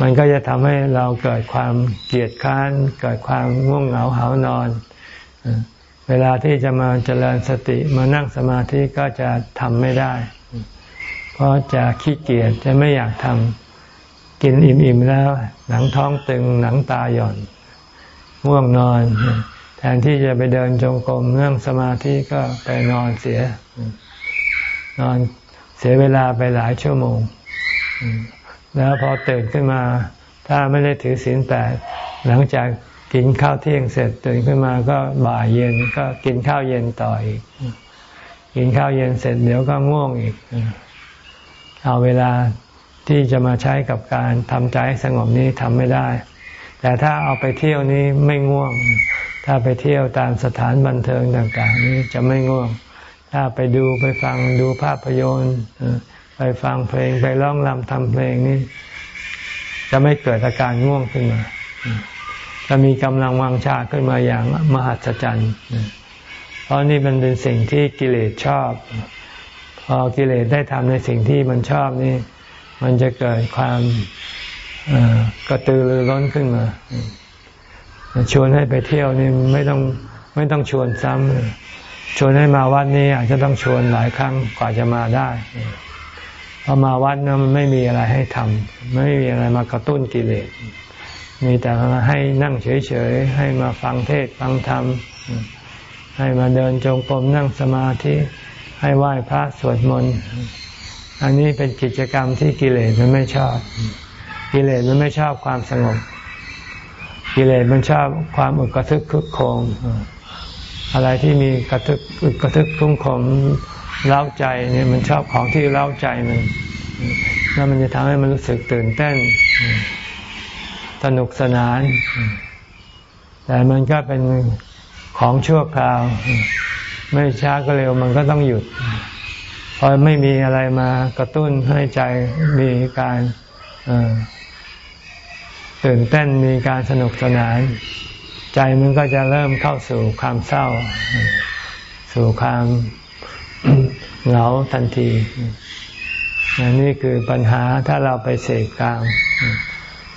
มันก็จะทำให้เราเกิดความเกลียดค้าน เกิดความง่วงเหงาหานอน เวลาที่จะมาเจริญสติมานั่งสมาธิก็จะทำไม่ได้ เพราะจะขี้เกียจจะไม่อยากทำกินอิ่มๆแล้ว หนังท้องตึงหนังตาหย่อนง่วงนอน แทนที่จะไปเดินจงกรมนั่งสมาธิก็ไปนอนเสียนอน เสียเวลาไปหลายชั่วโมง แล้วพอตื่นขึ้นมา ถ้าไม่ได้ถือศีลแปดหลังจากกินข้าวเที่ยงเสร็จตื่นขึ้นมาก็บ่ายเย็นก็กินข้าวเย็นต่ออีก กินข้าวเย็นเสร็จเดี๋ยวก็ง่วงอีก เอาเวลาที่จะมาใช้กับการทำใจสงบนี้ทำไม่ได้ แต่ถ้าเอาไปเที่ยวนี้ไม่ง่วง ถ้าไปเที่ยวตามสถานบันเทิงต่าง ๆ นี้จะไม่ง่วง ถ้าไปดูไปฟังดูภาพยนตร์ไปฟังเพลงไปร้องรำทำเพลงนี่จะไม่เกิดอาการง่วงขึ้นมาจะมีกำลังวังชาขึ้นมาอย่างมหัศจรรย์เพราะนี่มันเป็นสิ่งที่กิเลสชอบ พอกิเลสได้ทำในสิ่งที่มันชอบนี่ มันจะเกิดความกระตือรือร้นขึ้นมา ชวนให้ไปเที่ยวนี่ไม่ต้องไม่ต้องชวนซ้ำ ชวนให้มาวัดนี้อาจจะต้องชวนหลายครั้งกว่าจะมาได้เพราะมาวัดนะมันไม่มีอะไรให้ทำไม่มีอะไรมากระตุ้นกิเลสมีแต่มาให้นั่งเฉยๆให้มาฟังเทศฟังธรรมให้มาเดินจงกรมนั่งสมาธิให้ไหว้พระสวดมนต์อันนี้เป็นกิจกรรมที่กิเลสมันไม่ชอบ กิเลสมันไม่ชอบความสงบ กิเลสมันชอบความอึกระทึกคึกโคม อะไรที่มีกระทึกกระทึกทุ่งขมเล้าใจเนี่ยมันชอบของที่เล้าใจมันแล้วมันจะทำให้มันรู้สึกตื่นเต้น สนุกสนาน แต่มันก็เป็นของชั่วคราว ไม่ช้าก็เร็วมันก็ต้องหยุดพอไม่มีอะไรมากระตุ้นให้ใจมีการตื่นเต้นมีการสนุกสนาน ใจมันก็จะเริ่มเข้าสู่ความเศร้า สู่ความเหงาทันทีนนี่คือปัญหาถ้าเราไปเสพกลาง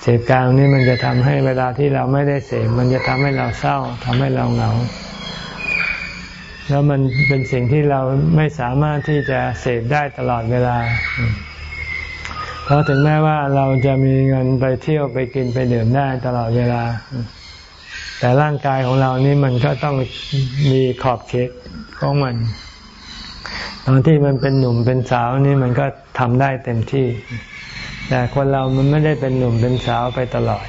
เสพกลางนี่มันจะทำให้เวลาที่เราไม่ได้เสพมันจะทำให้เราเศร้าทำให้เราเหงา แล้วมันเป็นสิ่งที่เราไม่สามารถที่จะเสพได้ตลอดเวลาเพราะถึงแม้ว่าเราจะมีเงินไปเที่ยวไปกินไปดื่มได้ตลอดเวลา แต่ร่างกายของเรานี่มันก็ต้องมีขอบเขตของมัน ตอนที่มันเป็นหนุ่มเป็นสาวนี่มันก็ทำได้เต็มที่ แต่คนเรามันไม่ได้เป็นหนุ่มเป็นสาวไปตลอด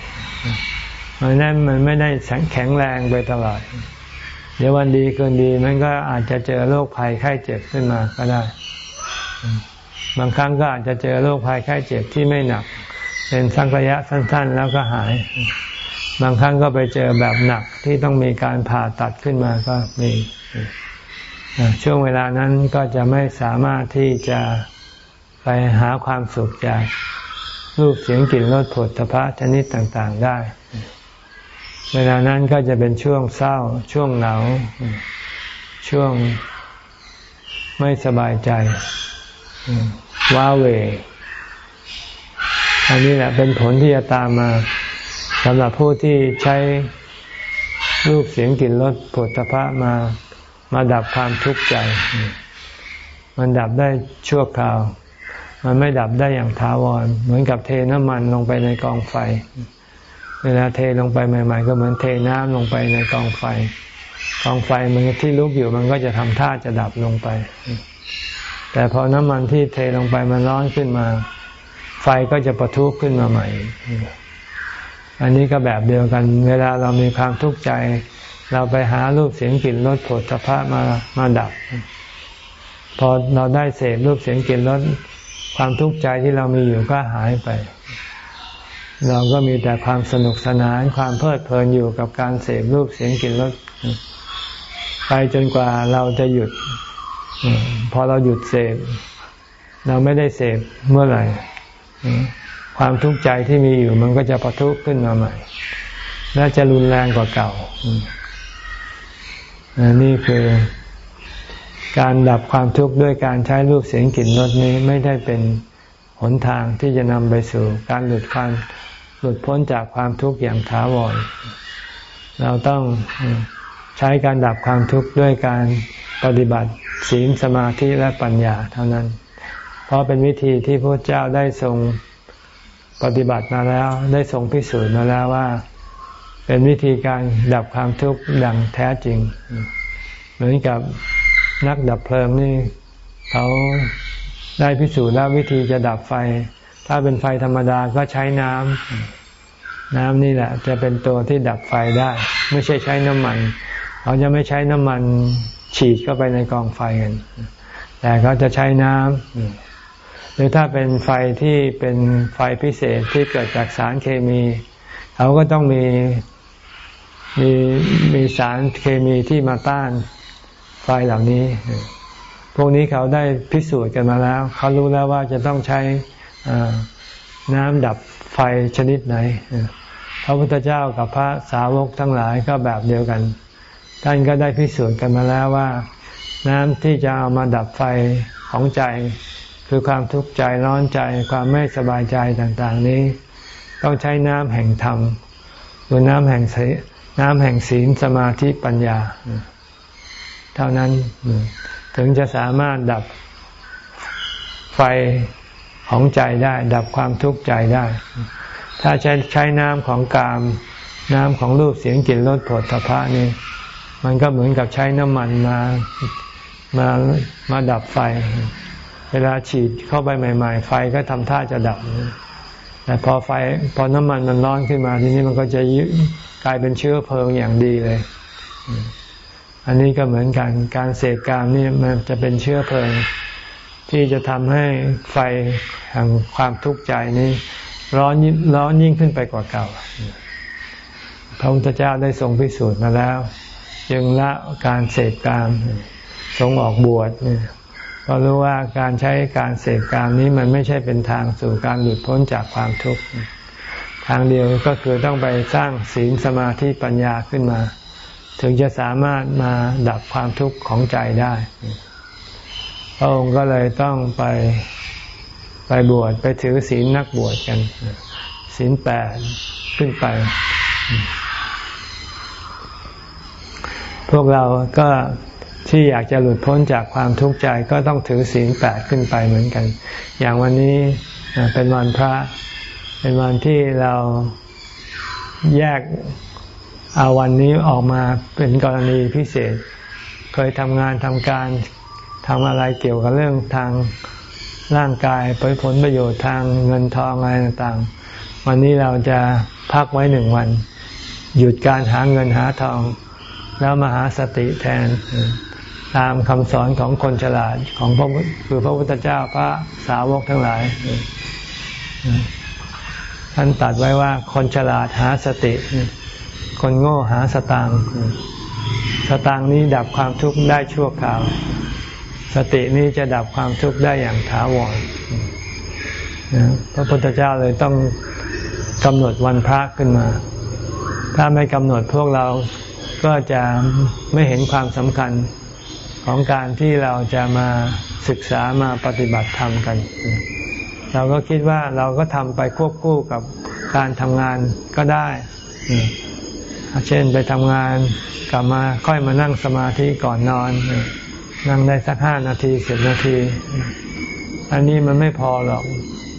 มันนั้นมันไม่ได้แข็งแรงไปตลอด เดี๋ยววันดีเกินดีมันก็อาจจะเจอโรคภัยไข้เจ็บขึ้นมาก็ได้ บางครั้งก็อาจจะเจอโรคภัยไข้เจ็บที่ไม่หนัก เป็นสังระยะสั้น ๆ แล้วก็หาย บางครั้งก็ไปเจอแบบหนักที่ต้องมีการผ่าตัดขึ้นมาก็มีช่วงเวลานั้นก็จะไม่สามารถที่จะไปหาความสุขจากรูปเสียงกลิ่นรสผลทพะชนิดต่างๆได้ เวลานั้นก็จะเป็นช่วงเศร้า ช่วงเหงา ช่วงไม่สบายใจ ว้าเว อันนี้แหละเป็นผลที่จะตามมา สำหรับผู้ที่ใช้รูปเสียงกลิ่นรสผลพระมามาดับความทุกข์ใจ มันดับได้ชั่วคราว มันไม่ดับได้อย่างถาวร เหมือนกับเทน้ำมันลงไปในกองไฟ เวลาเทลงไปใหม่ ๆ ก็เหมือนเทน้ำลงไปในกองไฟ กองไฟมันที่ลุกอยู่มันก็จะทำท่าจะดับลงไป แต่พอน้ำมันที่เทลงไปมันร้อนขึ้นมา ไฟก็จะประทุขึ้นมาใหม่ อันนี้ก็แบบเดียวกัน เวลาเรามีความทุกข์ใจ เราไปหารูปเสียงกลิ่นรสผลสะพะมามาดับ พอเราได้เสพรูปเสียงกลิ่นรสความทุกข์ใจที่เรามีอยู่ก็หายไป เราก็มีแต่ความสนุกสนานความเพลิดเพลินอยู่กับการเสพรูปเสียงกลิ่นรสไปจนกว่าเราจะหยุด พอเราหยุดเสพเราไม่ได้เสพเมื่อไหร่ ความทุกข์ใจที่มีอยู่มันก็จะปะทุขึ้นมาใหม่ และจะรุนแรงกว่าเก่า นี่คือการดับความทุกข์ด้วยการใช้รูปเสียงกลิ่นรสนี้ไม่ได้เป็นหนทางที่จะนำไปสู่ การหลุดความหลุดพ้นจากความทุกข์อย่างถาวร เราต้องใช้การดับความทุกข์ด้วยการปฏิบัติศีลสมาธิและปัญญาเท่านั้น เพราะเป็นวิธีที่พระเจ้าได้ทรง ปฏิบัติมาแล้วได้ทรงพิสูจน์มาแล้วว่า เป็นวิธีการดับความทุกข์ดังแท้จริง เหมือนกับนักดับเพลิงนี่เขาได้พิสูจน์แล้ววิธีจะดับไฟ ถ้าเป็นไฟธรรมดาก็ใช้น้ำน้ำนี่แหละ จะเป็นตัวที่ดับไฟได้ ไม่ใช่ใช้น้ำมันเขาจะไม่ใช้น้ำมันฉีดเข้าไปในกองไฟกัน แต่เขาจะใช้น้ำ หรือถ้าเป็นไฟที่เป็นไฟพิเศษที่เกิดจากสารเคมีเขาก็ต้องมีมีมีสารเคมีที่มาต้านไฟเหล่านี้ พวกนี้เขาได้พิสูจน์กันมาแล้ว เขารู้แล้วว่าจะต้องใช้น้ำดับไฟชนิดไหน พระพุทธเจ้ากับพระสาวกทั้งหลายก็แบบเดียวกัน ท่านก็ได้พิสูจน์กันมาแล้วว่า น้ำที่จะเอามาดับไฟของใจ คือความทุกข์ใจร้อนใจความไม่สบายใจต่างๆนี้ ต้องใช้น้ำแห่งธรรมหรือน้ำแห่งน้ำแห่งศีลสมาธิปัญญา เท่านั้นถึงจะสามารถดับไฟของใจได้ ดับความทุกข์ใจได้ ถ้าใช้ใช้น้ำของกาม น้ำของรูปเสียงกลิ่นรสผลทพะนี่มันก็เหมือนกับใช้น้ำมันมามามาดับไฟ เวลาฉีดเข้าไปใหม่ ๆ ไฟก็ทำท่าจะดับ แต่พอไฟพอน้ำมันมันร้อนขึ้นมาทีนี้มันก็จะกลายเป็นเชื้อเพลิงอย่างดีเลย อันนี้ก็เหมือนกัน การเสพกามนี่มันจะเป็นเชื้อเพลิง ที่จะทำให้ไฟแห่งความทุกข์ใจนี้ ร้อนร้อนยิ่งขึ้นไปกว่าเก่า พระพุทธเจ้าได้ทรงพิสูจน์มาแล้วจึงละการเสพกามทรงออกบวช ก็รู้ว่าการใช้การเสพกามนี้มันไม่ใช่เป็นทางสู่การหลุดพ้นจากความทุกข์ทางเดียวก็คือต้องไปสร้างศีลสมาธิปัญญาขึ้นมา ถึงจะสามารถมาดับความทุกข์ของใจได้พระองค์ก็เลยต้องไปไปบวชไปถือศีลนักบวชกันศีลแปดขึ้นไป พวกเราก็ ที่อยากจะหลุดพ้นจากความทุกข์ใจก็ต้องถือศีลแปดขึ้นไปเหมือนกัน อย่างวันนี้เป็นวันพระ เป็นวันที่เราแยกเอาวันนี้ออกมาเป็นกรณีพิเศษ เคยทำงานทำการทำอะไรเกี่ยวกับเรื่องทางร่างกายผลผลประโยชน์ทางเงินทองอะไรต่างๆ วันนี้เราจะพักไว้หนึ่งวัน หยุดการหาเงินหาทอง แล้วมาหาสติแทน ตามคำสอนของคนฉลาดของพระคือพระพุทธเจ้าพระสาวกทั้งหลายท่านตัดไว้ว่าคนฉลาดหาสติ คนโง่หาสตางสตางนี้ดับความทุกข์ได้ชั่วคราว สตินี้จะดับความทุกข์ได้อย่างถาวรพระพุทธเจ้าเลยต้องกำหนดวันพระขึ้นมา ถ้าไม่กำหนดพวกเราก็จะไม่เห็นความสำคัญ ของการที่เราจะมาศึกษามาปฏิบัติธรรมกัน เราก็คิดว่าเราก็ทำไปควบคู่กับการทำงานก็ได้ เช่นไปทำงานกลับมาค่อยมานั่งสมาธิก่อนนอน นั่งได้สักห้านาทีสิบนาที อันนี้มันไม่พอหรอก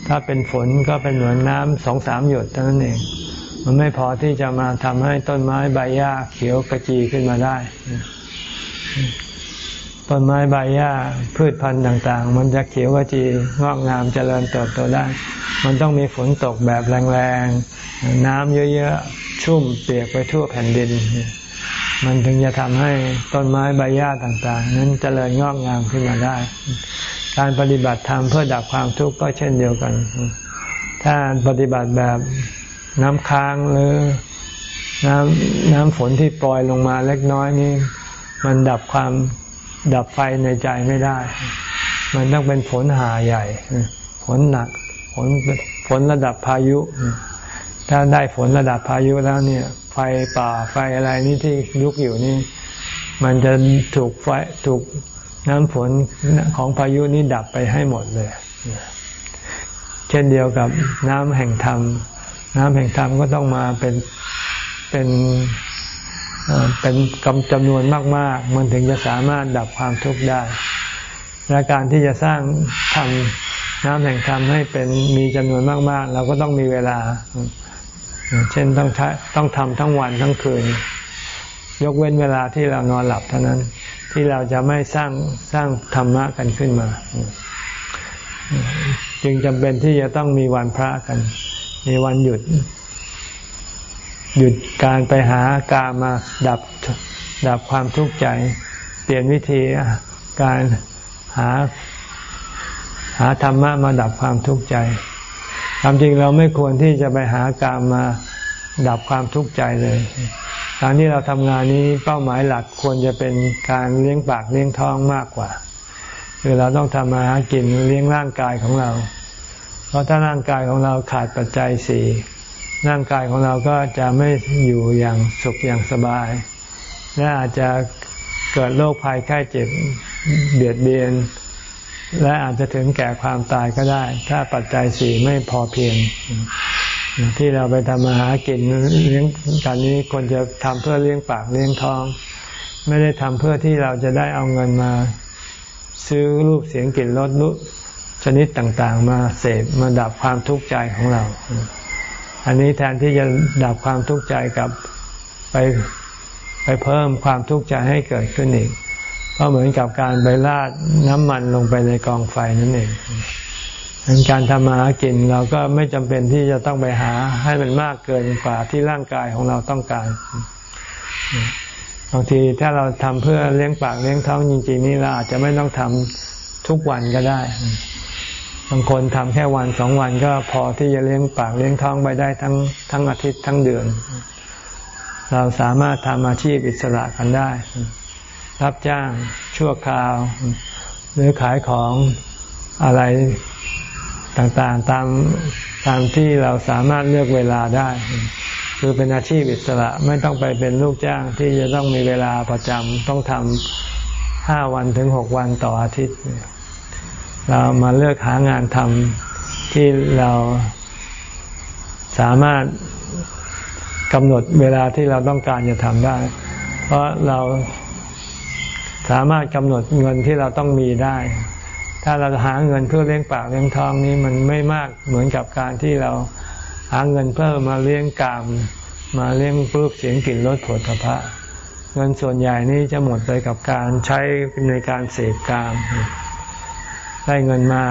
ถ้าเป็นฝนก็เป็นเหมือนน้ำสองสามหยดเท่านั้นเอง มันไม่พอที่จะมาทำให้ต้นไม้ใบหญ้าเขียวกระจีขึ้นมาได้ ต้นไม้ใบหญ้าพืชพันธุ์ต่างๆ มันจะเขียวกระจีงอกงามเจริญเติบโตได้ มันต้องมีฝนตกแบบแรงๆ น้ำเยอะๆ ชุ่มเปียกไปทั่วแผ่นดิน มันถึงจะทำให้ต้นไม้ใบหญ้าต่างๆ นั้นเจริญงอกงามขึ้นมาได้ การปฏิบัติธรรมเพื่อดับความทุกข์ก็เช่นเดียวกัน ถ้าปฏิบัติแบบน้ำค้างหรือน้ำน้ำฝนที่ปล่อยลงมาเล็กน้อยนี่มันดับความ ดับไฟในใจไม่ได้ มันต้องเป็นฝนหาใหญ่ ฝนหนัก ฝนฝนระดับพายุ ถ้าได้ฝนระดับพายุแล้วเนี่ย ไฟป่าไฟอะไรนี่ที่ลุกอยู่นี่ มันจะถูกไฟถูกน้ำฝนของพายุนี้ดับไปให้หมดเลย เช่นเดียวกับน้ำแห่งธรรม น้ำแห่งธรรมก็ต้องมาเป็นเป็น เป็นกำจำนวนมาก ๆ มันถึงจะสามารถดับความทุกข์ได้ และการที่จะสร้างทำน้ำแห่งธรรมให้เป็นมีจำนวนมาก ๆ เราก็ต้องมีเวลา เช่นต้องต้องทำทั้งวันทั้งคืน ยกเว้นเวลาที่เรานอนหลับเท่านั้น ที่เราจะไม่สร้างสร้างธรรมะกันขึ้นมา จึงจำเป็นที่จะต้องมีวันพระกัน มีวันหยุด หยุดการไปหากามาดับดับความทุกข์ใจ เปลี่ยนวิธีการหาหาธรรมะมาดับความทุกข์ใจความจริงเราไม่ควรที่จะไปหากามมาดับความทุกข์ใจเลยการที่เราทำงานนี้เป้าหมายหลักควรจะเป็นการเลี้ยงปากเลี้ยงท้องมากกว่าคือเราต้องทำมาหากินเลี้ยงร่างกายของเรา เพราะถ้าร่างกายของเราขาดปัจจัยสี่ ร่างกายของเราก็จะไม่อยู่อย่างสุขอย่างสบาย และอาจจะเกิดโรคภัยไข้เจ็บเบียดเบียน และอาจจะถึงแก่ความตายก็ได้ ถ้าปัจจัยสี่ไม่พอเพียง ที่เราไปทำมาหากินเลี้ยงการนี้ควรจะทำเพื่อเลี้ยงปากเลี้ยงท้อง ไม่ได้ทำเพื่อที่เราจะได้เอาเงินมา ซื้อรูปเสียงกลิ่นรสชนิดต่างๆ มาเสพมาดับความทุกข์ใจของเรา อันนี้แทนที่จะดับความทุกข์ใจกับไปไปเพิ่มความทุกข์ใจให้เกิดขึ้นอีกก็เหมือนกับการไปราดน้ำมันลงไปในกองไฟนั่นเองดังการทำมาหากินเราก็ไม่จำเป็นที่จะต้องไปหาให้มันมากเกินกว่าที่ร่างกายของเราต้องการ บางทีถ้าเราทำเพื่อเลี้ยงปากเลี้ยงท้องจริงๆนี่เราอาจจะไม่ต้องทำทุกวันก็ได้างคนทำแค่วันสองวันก็พอที่จะเลี้ยงปากเลี้ยงท้องไปได้ทั้งทั้งอาทิตย์ทั้งเดือน เราสามารถทำอาชีพอิสระกันได้ รับจ้างชั่วคราว หรือขายของอะไรต่างๆตามตามที่เราสามารถเลือกเวลาได้ คือเป็นอาชีพอิสระไม่ต้องไปเป็นลูกจ้างที่จะต้องมีเวลาประจำต้องทำห้าวันถึงหกวันต่ออาทิตย์ เรามาเลือกหางานทำที่เราสามารถกำหนดเวลาที่เราต้องการจะทำได้ เพราะเราสามารถกำหนดเงินที่เราต้องมีได้ ถ้าเราหาเงินเพื่อเลี้ยงปากเลี้ยงท้องนี้มันไม่มากเหมือนกับการที่เราหาเงินเพื่อมาเลี้ยงกาม มาเลี้ยงรูปเสียงกลิ่นรสผลพระเงินส่วนใหญ่นี้จะหมดไปกับการใช้ในการเสพกาม ได้เงินมา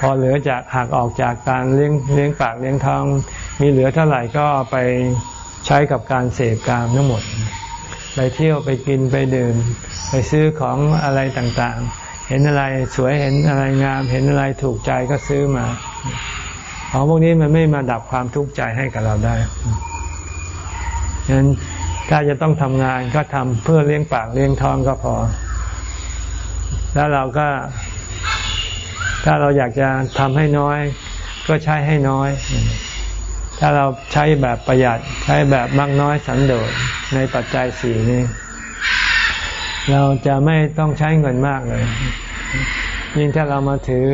พอเหลือจากหักออกจากการเลี้ยงเลี้ยงปากเลี้ยงท้อง มีเหลือเท่าไหร่ก็ไปใช้กับการเสพกามทั้งหมด ไปเที่ยวไปกินไปดื่ม ไปซื้อของอะไรต่างๆ เห็นอะไรสวยเห็นอะไรงาม เห็นอะไรถูกใจก็ซื้อมาของพวกนี้มันไม่มาดับความทุกข์ใจให้กับเราได้ฉะนั้นถ้าจะต้องทำงานก็ทำเพื่อเลี้ยงปากเลี้ยงท้องก็พอ แล้วเราก็ ถ้าเราอยากจะทำให้น้อย ก็ใช้ให้น้อย ถ้าเราใช้แบบประหยัดใช้แบบมากน้อยสันโดษในปัจจัยสี่นี้ เราจะไม่ต้องใช้เงินมากเลย ยิ่งถ้าเรามาถือ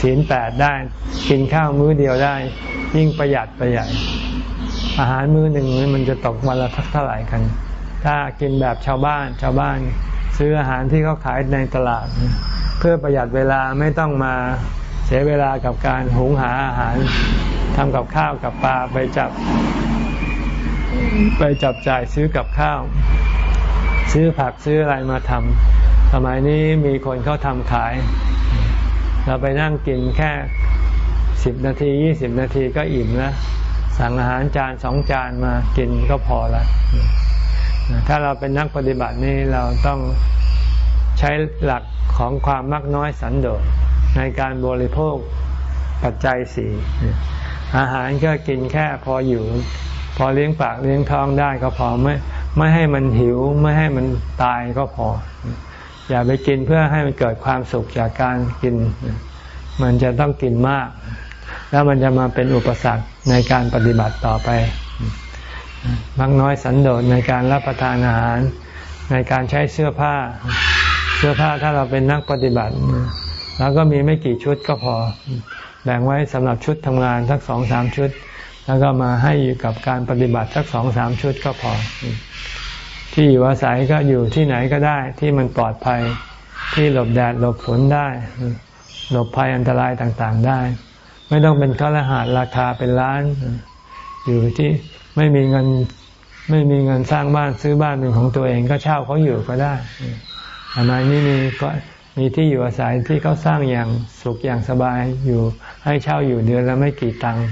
ศีลแปดได้ กินข้าวมื้อเดียวได้ ยิ่งประหยัดประหยัดอาหารมื้อหนึ่งมันจะตกวันละเท่าไหร่กัน ถ้ากินแบบชาวบ้านชาวบ้าน ซื้ออาหารที่เขาขายในตลาด เพื่อประหยัดเวลาไม่ต้องมาเสียเวลากับการหุงหาอาหารทำกับข้าวกับปลาไปจับ ไปจับจ่ายซื้อกับข้าว ซื้อผักซื้ออะไรมาทำสมัยนี้มีคนเขาทำขาย เราไปนั่งกินแค่สิบนาทียี่สิบนาทีก็อิ่มแล้วสั่งอาหารจานสองจานมากินก็พอละถ้าเราเป็นนักปฏิบัตินี้เราต้องใช้หลัก ของความมักน้อยสันโดษในการบริโภคปัจจัยสี่อาหารก็กินแค่พออยู่ พอเลี้ยงปากเลี้ยงท้องได้ก็พอไม่ไม่ให้มันหิวไม่ให้มันตายก็พอ อย่าไปกินเพื่อให้มันเกิดความสุขจากการกิน มันจะต้องกินมาก แล้วมันจะมาเป็นอุปสรรคในการปฏิบัติต่อไปมักน้อยสันโดษในการรับประทานอาหาร ในการใช้เสื้อผ้า เสื้อผ้าถ้าเราเป็นนักปฏิบัติแล้วก็มีไม่กี่ชุดก็พอ แบ่งไว้สำหรับชุดทำงานสักสองสามชุด แล้วก็มาให้อยู่กับการปฏิบัติสักสองสามชุดก็พอ ที่อยู่อาศัยก็อยู่ที่ไหนก็ได้ ที่มันปลอดภัยที่หลบแดดหลบฝนได้ หลบภัยอันตรายต่างๆได้ ไม่ต้องเป็นข้าราชการราคาเป็นล้าน อยู่ที่ไม่มีเงินไม่มีเงินสร้างบ้านซื้อบ้านเป็นของตัวเองก็เช่าเขาอยู่ก็ได้ ทำไมนี่มีก็มีที่อยู่อาศัยที่เขาสร้างอย่างสุขอย่างสบายอยู่ให้เช่าอยู่เดือนละไม่กี่ตังค์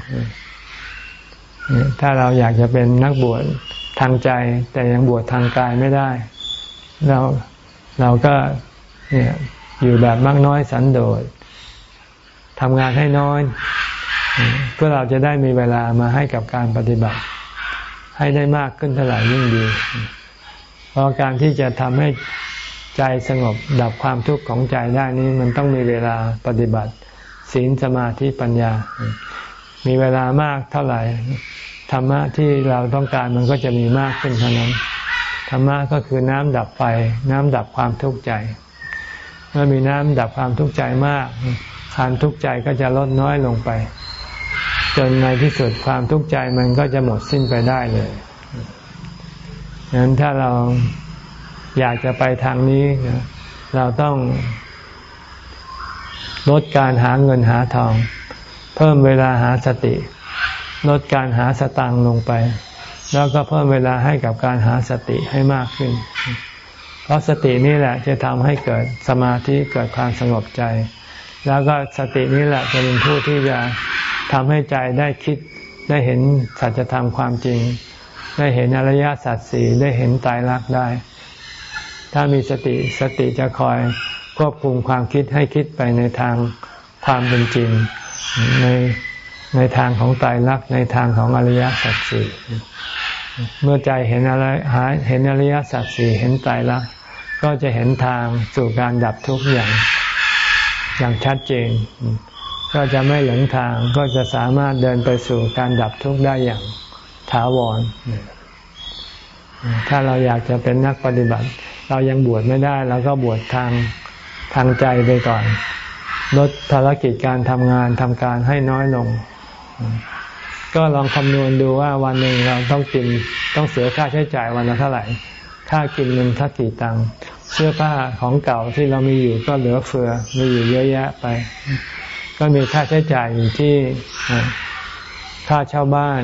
ถ้าเราอยากจะเป็นนักบวชทางใจ แต่ยังบวชทางกายไม่ได้ เราเราก็เนี่ยอยู่แบบมากน้อยสันโดษทำงานให้น้อย เพื่อเราจะได้มีเวลามาให้กับการปฏิบัติ ให้ได้มากขึ้นเท่าไหร่ยิ่งดี เพราะการที่จะทำให้ ใจสงบดับความทุกข์ของใจได้นี้มันต้องมีเวลาปฏิบัติ ศีลสมาธิปัญญา มีเวลามากเท่าไหร่ธรรมะที่เราต้องการมันก็จะมีมากขึ้นเท่านั้นธรรมะก็คือน้ำดับไฟ น้ำดับความทุกข์ใจ เมื่อมีน้ำดับความทุกข์ใจมาก ความทุกข์ใจก็จะลดน้อยลงไป จนในที่สุดความทุกข์ใจมันก็จะหมดสิ้นไปได้เลยฉะนั้นถ้าเรา อยากจะไปทางนี้ เราต้องลดการหาเงินหาทอง เพิ่มเวลาหาสติ ลดการหาสตังลงไป แล้วก็เพิ่มเวลาให้กับการหาสติให้มากขึ้น เพราะสตินี่แหละจะทำให้เกิดสมาธิเกิดความสงบใจ แล้วก็สตินี้แหละจะเป็นผู้ที่จะทำให้ใจได้คิดได้เห็นสัจธรรมความจริง ได้เห็นอริยสัจสี่ได้เห็นตายรักได้ ถ้ามีสติสติจะคอยควบคุมความคิดให้คิดไปในทางความเป็นจริง ในในทางของตายรักในทางของอริยสัจสี่เมื่อใจเห็นอะไรหาเห็นอริยสัจสี่เห็นตายรักก็จะเห็นทางสู่การดับทุกข์อย่างอย่างชัดเจน ก็จะไม่หลงทางก็จะสามารถเดินไปสู่การดับทุกข์ได้อย่างถาวร ถ้าเราอยากจะเป็นนักปฏิบัติ เรายังบวชไม่ได้เราก็บวชทางทางใจไปก่อน ลดภารกิจการทำงานทำการให้น้อยลง ก็ลองคำนวณดูว่าวันหนึ่งเราต้องกินต้องเสียค่าใช้จ่ายวันละเท่าไหร่ ค่ากินเงินทักกี่ตังค์เสื้อผ้าของเก่าที่เรามีอยู่ก็เหลือเฟือมีอยู่เยอะแยะไป ก็มีค่าใช้จ่ายอยู่ที่ค่าเช่าบ้าน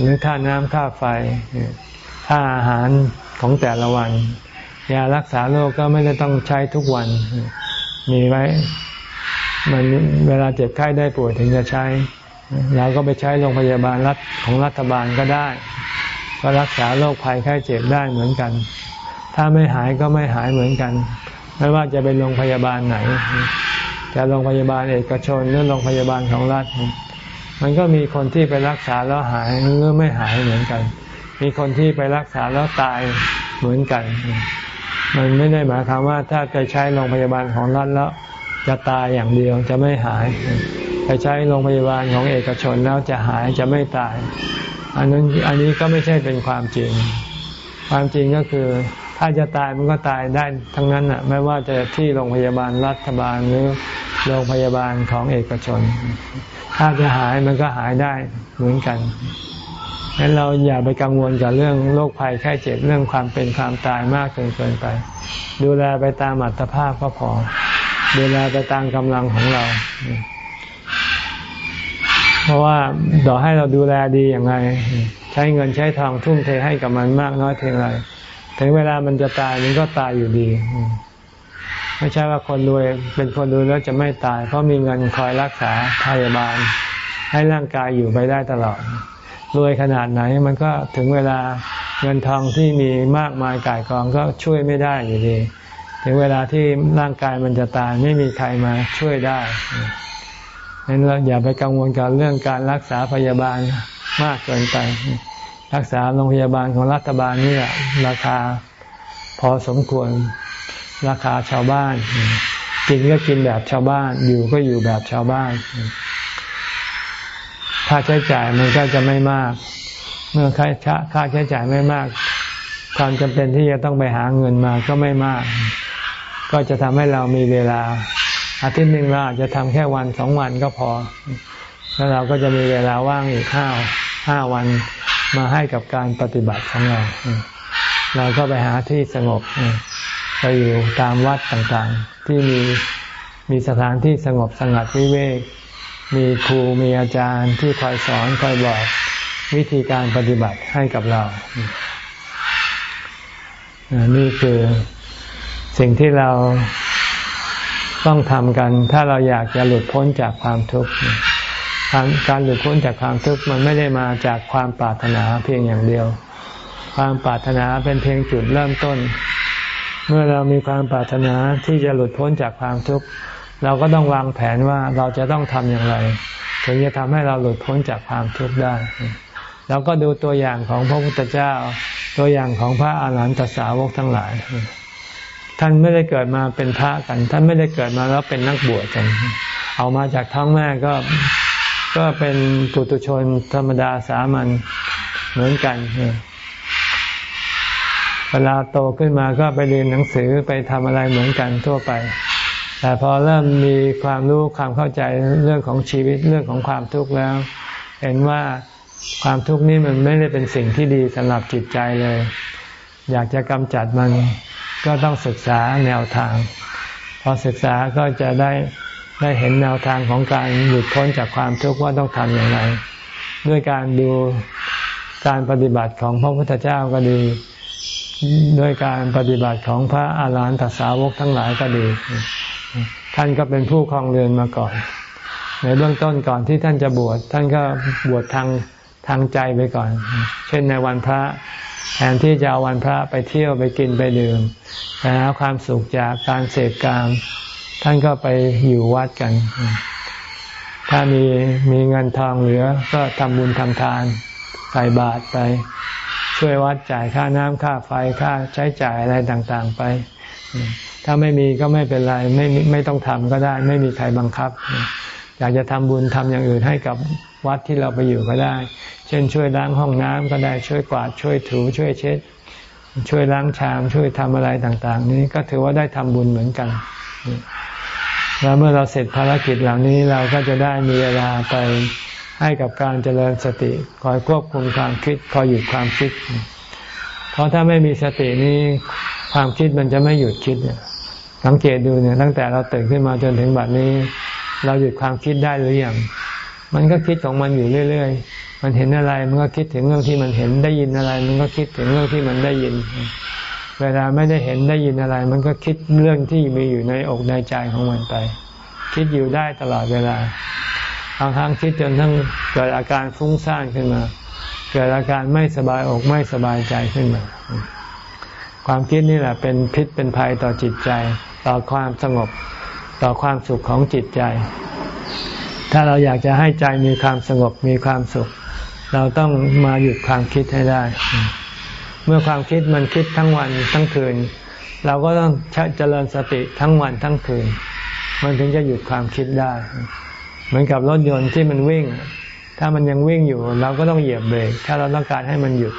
หรือค่าน้ำค่าไฟค่าอาหารของแต่ละวัน ยารักษาโรคก็ไม่ได้ต้องใช้ทุกวัน มีไว้มันเวลาเจ็บไข้ได้ป่วยถึงจะใช้ เราก็ไปใช้โรงพยาบาลรัฐของรัฐบาลก็ได้ ก็รักษาโรคภัยไข้เจ็บได้เหมือนกัน ถ้าไม่หายก็ไม่หายเหมือนกัน ไม่ว่าจะเป็นโรงพยาบาลไหน จะโรงพยาบาลเอกชนหรือโรงพยาบาลของรัฐ มันก็มีคนที่ไปรักษาแล้วหายหรือไม่หายเหมือนกัน มีคนที่ไปรักษาแล้วตายเหมือนกัน มันไม่ได้หมายความว่าถ้าไปใช้โรงพยาบาลของรัฐแล้วจะตายอย่างเดียวจะไม่หาย ไปใช้โรงพยาบาลของเอกชนแล้วจะหายจะไม่ตาย อันนั้นอันนี้ก็ไม่ใช่เป็นความจริง ความจริงก็คือ ถ้าจะตายมันก็ตายได้ทั้งนั้นอะไม่ว่าจะที่โรงพยาบาลรัฐบาลหรือโรงพยาบาลของเอกชน ถ้าจะหายมันก็หายได้เหมือนกัน งั้นเราอย่าไปกังวลกับเรื่องโรคภัยแค่เจ็บเรื่องความเป็นความตายมากเกินเกินไป ดูแลไปตามอัตภาพก็พอ ดูแลไปตามกำลังของเรา เพราะว่าต่อให้เราดูแลดีอย่างไรใช้เงินใช้ทองทุ่มเทให้กับมันมากน้อยเพียงไรถึงเวลามันจะตายมันก็ตายอยู่ดี ไม่ใช่ว่าคนรวยเป็นคนรวยแล้วจะไม่ตาย เพราะมีเงินคอยรักษาพยาบาลให้ร่างกายอยู่ไปได้ตลอด รวยขนาดไหนมันก็ถึงเวลาเงินทองที่มีมากมายกายกองก็ช่วยไม่ได้อยู่ดี ถึงเวลาที่ร่างกายมันจะตายไม่มีใครมาช่วยได้นั้นเราอย่าไปกังวลกับเรื่องการรักษาพยาบาลมากเกินไป รักษาโรงพยาบาลของรัฐบาลนี่ราคาพอสมควรราคาชาวบ้าน กินก็กินแบบชาวบ้าน อยู่ก็อยู่แบบชาวบ้าน ค่าใช้จ่ายมันก็จะไม่มาก เมื่อค่าค่าใช้จ่ายไม่มาก ความจำเป็นที่จะต้องไปหาเงินมาก็ไม่มาก ก็จะทำให้เรามีเวลา อาทิตย์หนึ่งเราอาจจะทำแค่วันสองวันก็พอ แล้วเราก็จะมีเวลาว่างอีกห้าห้าวันมาให้กับการปฏิบัติของเรา เราก็ไปหาที่สงบไปอยู่ตามวัดต่างๆ ที่มีมีสถานที่สงบสงัดวิเวก มีครูมีอาจารย์ที่คอยสอนคอยบอกวิธีการปฏิบัติให้กับเรา นี่คือสิ่งที่เราต้องทำกัน ถ้าเราอยากจะหลุดพ้นจากความทุกข์การหลุดพ้นจากความทุกข์มันไม่ได้มาจากความปรารถนาเพียงอย่างเดียว ความปรารถนาเป็นเพียงจุดเริ่มต้น เมื่อเรามีความปรารถนาที่จะหลุดพ้นจากความทุกข์ เราก็ต้องวางแผนว่าเราจะต้องทำอย่างไรถึงจะทำให้เราหลุดพ้นจากความทุกข์ได้เราก็ดูตัวอย่างของพระพุทธเจ้า ตัวอย่างของพระอาหารหันตสาวกทั้งหลาย ท่านไม่ได้เกิดมาเป็นพระกัน ท่านไม่ได้เกิดมาแล้วเป็นนักบวชกัน เอามาจากท้องแม่ก็ก็เป็นปุตุชนธรรมดาสามัญเหมือนกันเวลาโตขึ้นมาก็ไปเรียนหนังสือไปทำอะไรเหมือนกันทั่วไป แต่พอเริ่มมีความรู้ความเข้าใจเรื่องของชีวิตเรื่องของความทุกข์แล้ว เห็นว่าความทุกข์นี้มันไม่ได้เป็นสิ่งที่ดีสำหรับจิตใจเลย อยากจะกำจัดมันก็ต้องศึกษาแนวทาง พอศึกษาก็จะได้ได้เห็นแนวทางของการหลุดพ้นจากความทุกข์ว่าต้องทำอย่างไร ด้วยการดูการปฏิบัติของพระพุทธเจ้าก็ดี ด้วยการปฏิบัติของพระอาหารหันตสาวกทั้งหลายก็ดี ท่านก็เป็นผู้ครองเรือนมาก่อน ในเบื้องต้นก่อนที่ท่านจะบวชท่านก็บวชทางทางใจไปก่อน เช่นในวันพระแทนที่จะเอาวันพระไปเที่ยวไปกินไปดื่มไปหาความสุขจากการเสพกามท่านก็ไปอยู่วัดกัน ถ้ามีมีเงินทองเหลือ ก็ทำบุญทำทาน ใส่บาตรไป ช่วยวัดจ่ายค่าน้ำค่าไฟค่าใช้จ่ายอะไรต่างๆไป ถ้าไม่มีก็ไม่เป็นไรไม่ไม่ต้องทำก็ได้ ไม่มีใครบังคับ อยากจะทำบุญทำอย่างอื่นให้กับวัดที่เราไปอยู่ก็ได้ เช่น ช่วยล้างห้องน้ำก็ได้ช่วยกวาดช่วยถูช่วยเช็ด ช่วยล้างชาม ช่วยทำอะไรต่าง ๆ นี้ก็ถือว่าได้ทำบุญเหมือนกัน แล้วเมื่อเราเสร็จภารกิจเหล่านี้เราก็จะได้มีเวลาไปให้กับการเจริญสติ คอยควบคุมความคิดคอยหยุดความคิด เพราะถ้าไม่มีสตินี้ความคิดมันจะไม่หยุดคิดเนี่ย สังเกตดูเนี่ยตั้งแต่เราตื่นขึ้นมาจนถึงบัดนี้ เราหยุดความคิดได้หรือยังมันก็คิดของมันอยู่เรื่อย ๆ มันเห็นอะไรมันก็คิดถึงเรื่องที่มันเห็นได้ยินอะไร มันก็คิดถึงเรื่องที่มันได้ยิน เวลาไม่ได้เห็นได้ยินอะไร มันก็คิดเรื่องที่มีอยู่ในอกในใจของมันไป คิดอยู่ได้ตลอดเวลาบางครั้งคิดจนทั้งเกิดอาการฟุ้งซ่านขึ้นมา เกิดอาการไม่สบายอกไม่สบายใจขึ้นมา ความคิดนี่แหละเป็นพิษเป็นภัยต่อจิตใจ ต่อความสงบ ต่อความสุขของจิตใจ ถ้าเราอยากจะให้ใจมีความสงบมีความสุข เราต้องมาหยุดความคิดให้ได้ เมื่อความคิดมันคิดทั้งวันทั้งคืน เราก็ต้องเจริญสติทั้งวันทั้งคืน มันถึงจะหยุดความคิดได้ เหมือนกับรถยนต์ที่มันวิ่ง ถ้ามันยังวิ่งอยู่ เราก็ต้องเหยียบเบรกถ้าเราต้องการให้มันหยุด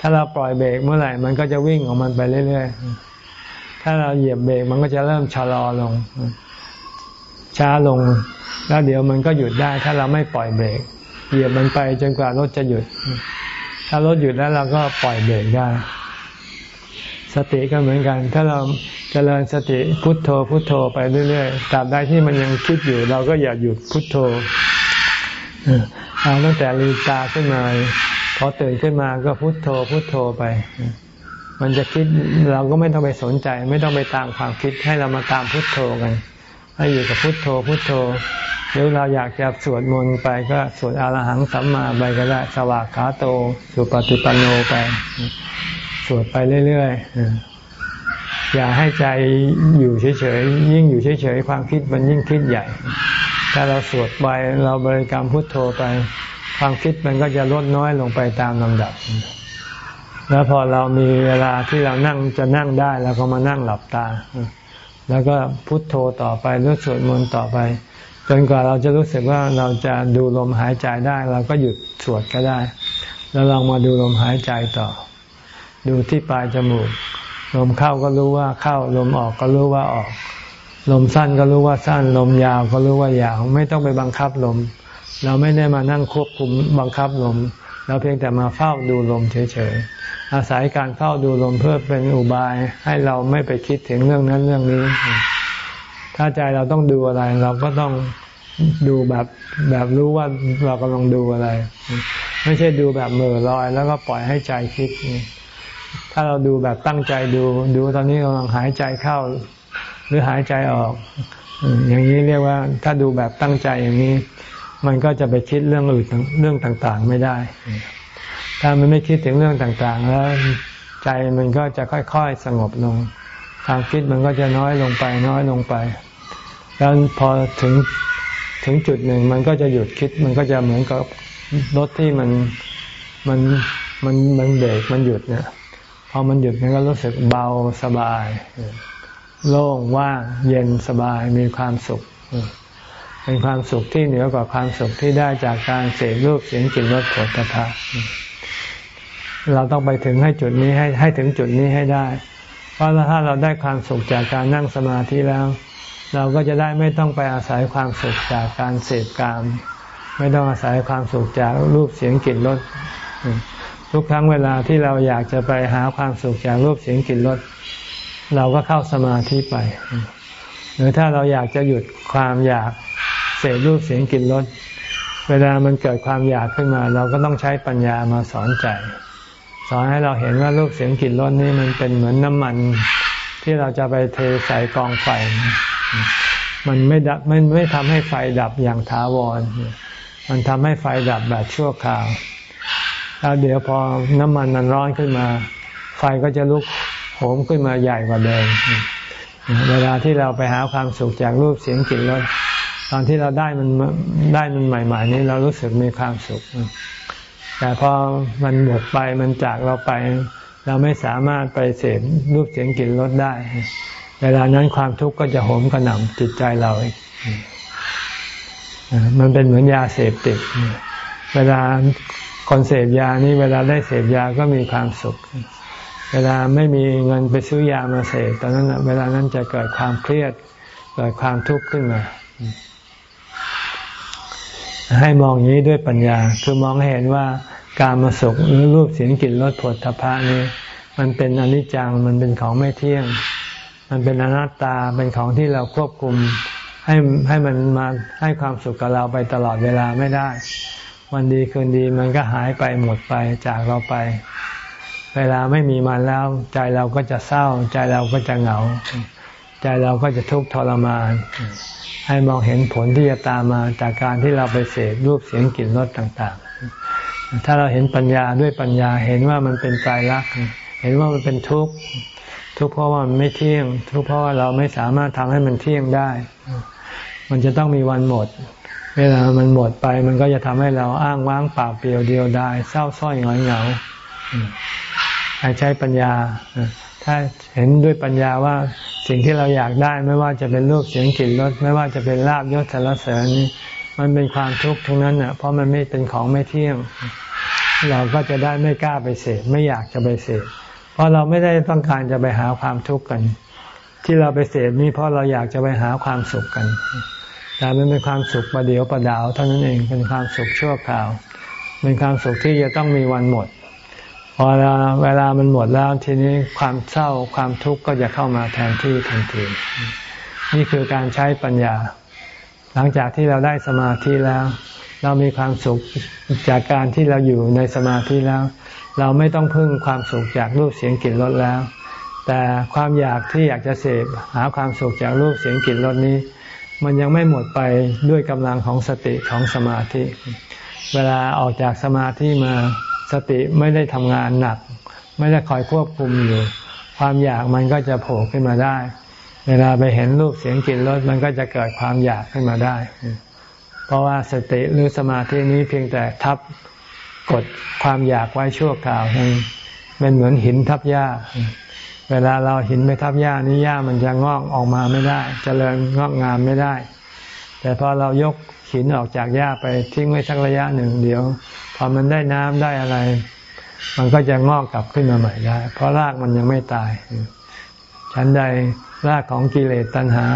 ถ้าเราปล่อยเบรกเมื่อไหร่ มันก็จะวิ่งของมันไปเรื่อย ๆ ถ้าเราเหยียบเบรกมันก็จะเริ่มชะลอลง ช้าลง แล้วเดี๋ยวมันก็หยุดได้ ถ้าเราไม่ปล่อยเบรก เหยียบมันไปจนกว่ารถจะหยุด ถ้ารถหยุดแล้วเราก็ปล่อยเบรกได้ สติก็เหมือนกัน ถ้าเราจเจริญสติพุทโธ พุทโธไปเรื่อยๆตราบใดที่มันยังคิดอยู่ เราก็อย่าหยุดพุทโธเอาตั้งแต่ลืมตาขึ้นมาพอตื่นขึ้นมาก็พุทโธพุทโธไป มันจะคิดเราก็ไม่ต้องไปสนใจ ไม่ต้องไปตามความคิดให้เรามาตามพุทโธกันให้อยู่กับพุทโธพุทโธหรือเราอยากจะสวดมนต์ไปก็สวดอรหังสัมมาไปก็ได้สวากขาโต สุปฏิปันโนไป สวดไปเรื่อยๆอย่าให้ใจอยู่เฉยๆยิ่งอยู่เฉยๆความคิดมันยิ่งคิดใหญ่ถ้าเราสวดไปเราบริกรรมพุทโธไป ความคิดมันก็จะลดน้อยลงไปตามลำดับ แล้วพอเรามีเวลาที่เรานั่งจะนั่งได้เราก็มานั่งหลับตา แล้วก็พุทโธต่อไปหรือสวดมนต์ต่อไป จนกว่าเราจะรู้สึกว่าเราจะดูลมหายใจได้ เราก็หยุดสวดก็ได้ แล้วลองมาดูลมหายใจต่อ ดูที่ปลายจมูก ลมเข้าก็รู้ว่าเข้า ลมออกก็รู้ว่าออก ลมสั้นก็รู้ว่าสั้น ลมยาวก็รู้ว่ายาว ไม่ต้องไปบังคับลม เราไม่ได้มานั่งควบคุมบังคับลม เราเพียงแต่มาเฝ้าดูลมเฉยๆ อาศัยการเฝ้าดูลมเพื่อเป็นอุบายให้เราไม่ไปคิดถึงเรื่องนั้นเรื่องนี้ ถ้าใจเราต้องดูอะไร เราก็ต้องดูแบบแบบรู้ว่าเรากำลังดูอะไร ไม่ใช่ดูแบบเมื่อลอย แล้วก็ปล่อยให้ใจคิด ถ้าเราดูแบบตั้งใจดูดูตอนนี้กำลังหายใจเข้า หรือหายใจออก อย่างนี้เรียกว่า ถ้าดูแบบตั้งใจอย่างนี้ มันก็จะไปคิดเรื่องอื่นเรื่องต่าง ๆ ไม่ได้ ถ้ามันไม่คิดถึงเรื่องต่างๆ แล้วใจมันก็จะค่อยๆสงบลง ความคิดมันก็จะน้อยลงไป น้อยลงไป แล้วพอถึงถึงจุดหนึ่งมันก็จะหยุดคิดมันก็จะเหมือนกับรถที่มันมันมันมันเบรกมันหยุดเนี่ยพอมันหยุดมันก็รู้สึกเบาสบาย โล่งว่างเย็นสบายมีความสุข เป็นความสุขที่เหนือกว่าความสุขที่ได้จากการเสพรูปเสียงกลิ่นรสผลิภัณฑ์ เราต้องไปถึงให้จุดนี้ให้ให้ถึงจุดนี้ให้ได้ เพราะถ้าเราได้ความสุขจากการนั่งสมาธิแล้ว เราก็จะได้ไม่ต้องไปอาศัยความสุขจากการเสพกาม ไม่ต้องอาศัยความสุขจากรูปเสียงกลิ่นรสทุกครั้งเวลาที่เราอยากจะไปหาความสุขจากรูปเสียงกลิ่นรสเราก็เข้าสมาธิไป หรือถ้าเราอยากจะหยุดความอยากเสพรูปเสียงกลิ่นรสเวลามันเกิดความอยากขึ้นมา เราก็ต้องใช้ปัญญามาสอนใจ สอนให้เราเห็นว่ารูปเสียงกลิ่นรสนี้มันเป็นเหมือนน้ำมันที่เราจะไปเทใส่กองไฟ มันไม่ดับไม่ไม่ทำให้ไฟดับอย่างถาวร มันทำให้ไฟดับแบบชั่วคราวแล้วเดี๋ยวพอน้ำมันมันร้อนขึ้นมา ไฟก็จะลุกโหมขึ้นมาใหญ่กว่าเดิม เวลาที่เราไปหาความสุขจากรูปเสียงกลิ่นรสตอนที่เราได้มันได้มันใหม่ ๆ นี้เรารู้สึกมีความสุข แต่พอมันหมดไปมันจากเราไป เราไม่สามารถไปเสพรูปเสียงกลิ่นรสได้ เวลานั้นความทุกข์ก็จะโหมกระหน่ำจิตใจเราอีกมันเป็นเหมือนยาเสพติด เวลาคนเสพยานี่เวลาได้เสพยาก็มีความสุข เวลาไม่มีเงินไปซื้อยามาเสพตอนนั้นเวลานั้นจะเกิดความเครียดเกิดความทุกข์ขึ้นมา ให้มองอย่างนี้ด้วยปัญญา คือมองเห็นว่าการมาสุขหรือรูปเสียงกลิ่นรสผลทพะนี้มันเป็นอนิจจังมันเป็นของไม่เที่ยง มันเป็นอนัตตาเป็นของที่เราควบคุมให้ให้มันมาให้ความสุขกับเราไปตลอดเวลาไม่ได้ วันดีคืนดีมันก็หายไปหมดไปจากเราไป เวลาไม่มีมันแล้ว ใจเราก็จะเศร้า ใจเราก็จะเหงา ใจเราก็จะทุกข์ทรมาน ให้มองเห็นผลที่จะตามมาจากการที่เราไปเสพรูปเสียงกลิ่นรสต่างๆ ถ้าเราเห็นปัญญาด้วยปัญญาเห็นว่ามันเป็นใจรักเห็นว่ามันเป็นทุกข์ทุกข์เพราะว่ามันไม่เที่ยง ทุกข์เพราะว่าเราไม่สามารถทำให้มันเที่ยงได้ มันจะต้องมีวันหมด เวลามันหมดไปมันก็จะทำให้เราอ้างว้างเปล่าเปลี่ยวเดียวดายเศร้าส้อยหงอยเหงาให้ใช้ปัญญา ถ้าเห็นด้วยปัญญาว่าสิ่งที่เราอยากได้ไม่ว่าจะเป็นรูปเสียงกลิ่นรสไม่ว่าจะเป็นลาบยศสารเสริญนี่มันเป็นความทุกข์ทั้งนั้นอะเพราะมันไม่เป็นของไม่เที่ยง เราก็จะได้ไม่กล้าไปเสพไม่อยากจะไปเสพเพราะเราไม่ได้ต้องการจะไปหาความทุกข์กัน ที่เราไปเสพนี่เพราะเราอยากจะไปหาความสุขกันแต่มันเป็นความสุขประเดียวประดาวเท่านั้นเองเป็นความสุขชั่วคราว เป็นความสุขที่จะต้องมีวันหมด อเวลาเวลามันหมดแล้วทีนี้ความเศร้าความทุกข์ก็จะเข้ามาแทนที่ทันทีนี่คือการใช้ปัญญา หลังจากที่เราได้สมาธิแล้ว เรามีความสุขจากการที่เราอยู่ในสมาธิแล้ว เราไม่ต้องพึ่งความสุขจากรูปเสียงกลิ่นรสแล้ว แต่ความอยากที่อยากจะเสพหาความสุขจากรูปเสียงกลิ่นรสนี้ มันยังไม่หมดไปด้วยกำลังของสติของสมาธิ เวลาออกจากสมาธิมา สติไม่ได้ทำงานหนัก ไม่ได้คอยควบคุมอยู่ ความอยากมันก็จะโผล่ขึ้นมาได้ เวลาไปเห็นรูปเสียงกลิ่นรสมันก็จะเกิดความอยากขึ้นมาได้ เพราะว่าสติหรือสมาธินี้เพียงแต่ทับกดความอยากไว้ชั่วคราวเป็นเหมือนหินทับหญ้า เวลาเราหินไปทับหญ้านี้หญ้ามันจะงอกออกมาไม่ได้จเจริญงอกงามไม่ได้ แต่พอเรายกหินออกจากหญ้าไปทิ้งไว้สักระยะหนึ่งเดี๋ยว พอมันได้น้ำได้อะไร มันก็จะงอกกลับขึ้นมาใหม่ได้ เพราะรากมันยังไม่ตายฉันใดรากของกิเลสตัณหา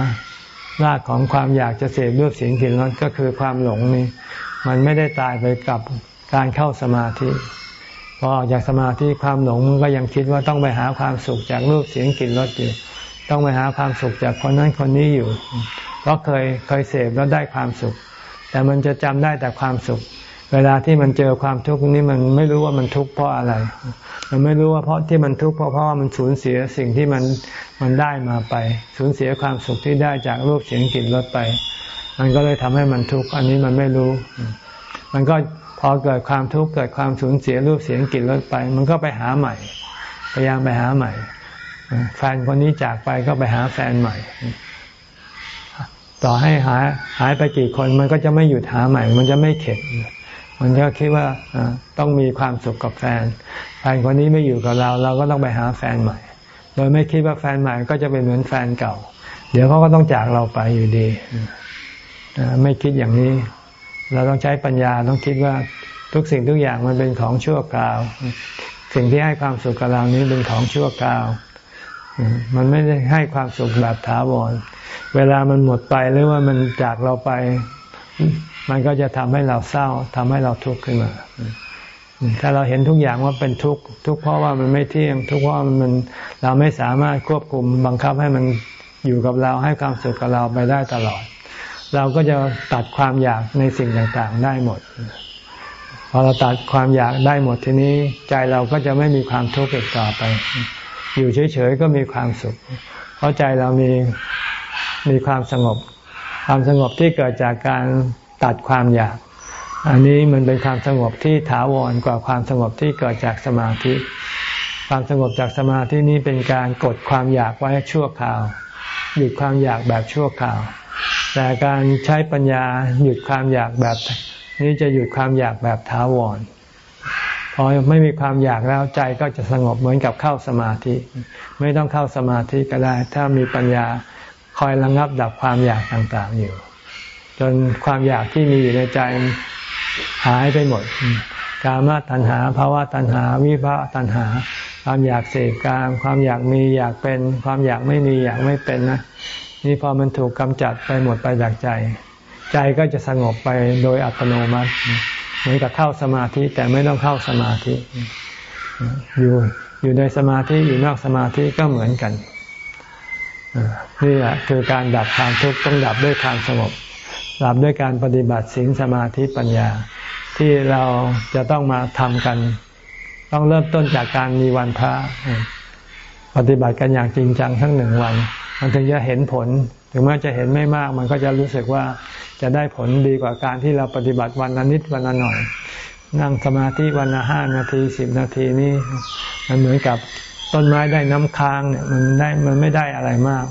รากของความอยากจะเสพรูปเสียงกลิ่นรสก็คือความหลงนี่มันไม่ได้ตายไปกับการเข้าสมาธิพอออกจากสมาธิความหลงมันก็ยังคิดว่าต้องไปหาความสุขจากรูปเสียงกลิ่นรสอยู่ ต้องไปหาความสุขจากคนนั้นคนนี้อยู่ เพราะเคยเคยเสพแล้วได้ความสุข แต่มันจะจำได้แต่ความสุข เวลาที่มันเจอความทุกข์นี้มันไม่รู้ว่ามันทุกข์เพราะอะไร มันไม่รู้ว่าเพราะที่มันทุกข์เพราะเพราะว่ามันสูญเสียสิ่งที่มันมันได้มาไป สูญเสียความสุขที่ได้จากรูปเสียงกลิ่นรสไป มันก็เลยทำให้มันทุกข์อันนี้มันไม่รู้ มันก็พอเกิดความทุกข์เกิดความสูญเสียรูปเสียงกลิ่นรสไป มันก็ไปหาใหม่ พยายามไปหาใหม่ แฟนคนนี้จากไปก็ไปหาแฟนใหม่ต่อให้หายหายไปกี่คนมันก็จะไม่หยุดหาใหม่ มันจะไม่เข็ด มันก็คิดว่าต้องมีความสุขกับแฟน แฟนคนนี้ไม่อยู่กับเรา เราก็ต้องไปหาแฟนใหม่ โดยไม่คิดว่าแฟนใหม่ก็จะเป็นเหมือนแฟนเก่า เดี๋ยวเขาก็ต้องจากเราไปอยู่ดี ไม่คิดอย่างนี้ เราต้องใช้ปัญญาต้องคิดว่าทุกสิ่งทุกอย่างมันเป็นของชั่วคราว สิ่งที่ให้ความสุขกับเรานี้เป็นของชั่วคราว มันไม่ได้ให้ความสุขแบบถาวร เวลามันหมดไปหรือว่ามันจากเราไป มันก็จะทำให้เราเศร้าทำให้เราทุกข์ขึ้นมา ถ้าเราเห็นทุกอย่างว่าเป็นทุกข์ทุกข์เพราะว่ามันไม่เที่ยง ทุกข์เพราะมันเราไม่สามารถควบคุมบังคับให้มันอยู่กับเราให้ความสุขกับเราไปได้ตลอด เราก็จะตัดความอยากในสิ่งต่างๆได้หมด พอเราตัดความอยากได้หมดทีนี้ใจเราก็จะไม่มีความทุกข์อีกต่อไป อยู่เฉยๆก็มีความสุข เพราะใจเรามีมีความสงบ ความสงบที่เกิดจากการ ตัดความอยาก อันนี้มันเป็นความสงบที่ถาวรกว่าความสงบที่เกิดจากสมาธิ ความสงบจากสมาธินี้เป็นการกดความอยากไว้ชั่วคราว หยุดความอยากแบบชั่วคราว แต่การใช้ปัญญาหยุดความอยากแบบ นี้จะหยุดความอยากแบบท้าวรพอไม่มีความอยากแล้วใจก็จะสงบเหมือนกับเข้าสมาธิ ไม่ต้องเข้าสมาธิก็ได้ ถ้ามีปัญญาคอยระงับดับความอยากต่างๆอยู่ จนความอยากที่มีอยู่ในใจหายไปหมด กามาตัณหาภาวะตัณหา วิภาวะตัณหา ความอยากเสพกาม ความอยากมีอยากเป็น ความอยากไม่มีอยากไม่เป็นนะนี่พอมันถูกกำจัดไปหมดไปจากใจ ใจก็จะสงบไปโดยอัตโนมัติเหมือนกับเข้าสมาธิแต่ไม่ต้องเข้าสมาธิอยู่อยู่ในสมาธิอยู่นอกสมาธิก็เหมือนกันนี่แหละคือการดับความทุกข์ต้องดับด้วยความสงบ ดับด้วยการปฏิบัติศีลสมาธิปัญญา ที่เราจะต้องมาทำกัน ต้องเริ่มต้นจากการมีวันพระ ปฏิบัติกันอย่างจริงจังทั้งหนึ่งวัน มันถึงจะเห็นผล ถึงแม้จะเห็นไม่มาก มันก็จะรู้สึกว่าจะได้ผลดีกว่าการที่เราปฏิบัติวันละนิดวันละหน่อย นั่งสมาธิวันละห้านาทีสิบนาทีนี่มันเหมือนกับต้นไม้ได้น้ำค้างเนี่ยมันได้มันไม่ได้อะไรมาก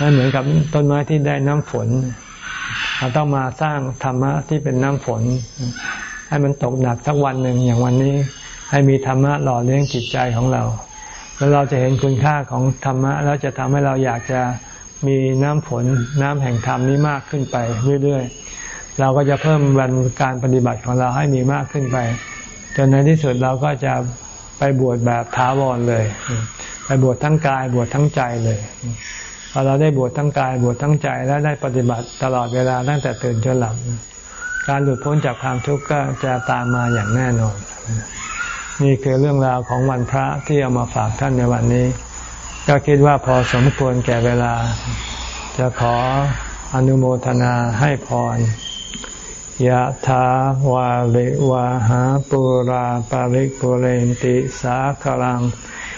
มันเหมือนกับต้นไม้ที่ได้น้ำฝนเเราต้องมาสร้างธรรมะที่เป็นน้ำฝน ให้มันตกหนักสักวันหนึ่งอย่างวันนี้ ให้มีธรรมะหล่อเลี้ยงจิตใจของเรา แล้วเราจะเห็นคุณค่าของธรรมะ แล้วจะทำให้เราอยากจะมีน้ำฝนน้ำแห่งธรรมนี้มากขึ้นไปเรื่อยๆ เราก็จะเพิ่มวันการปฏิบัติของเราให้มีมากขึ้นไป จนในที่สุดเราก็จะไปบวชแบบท้าวรเลย ไปบวชทั้งกายบวชทั้งใจเลย พอเราได้บวชทั้งกายบวชทั้งใจและได้ปฏิบัติตลอดเวลาตั้งแต่ตื่นจนหลับ การหลุดพ้นจากความทุกข์ก็จะตามมาอย่างแน่นอน นี่คือเรื่องราวของวันพระที่เอามาฝากท่านในวันนี้ ก็คิดว่าพอสมควรแก่เวลา จะขออนุโมทนาให้พรยะถาวาเลวาหาปุราปาริกปุเรนติสาคลัง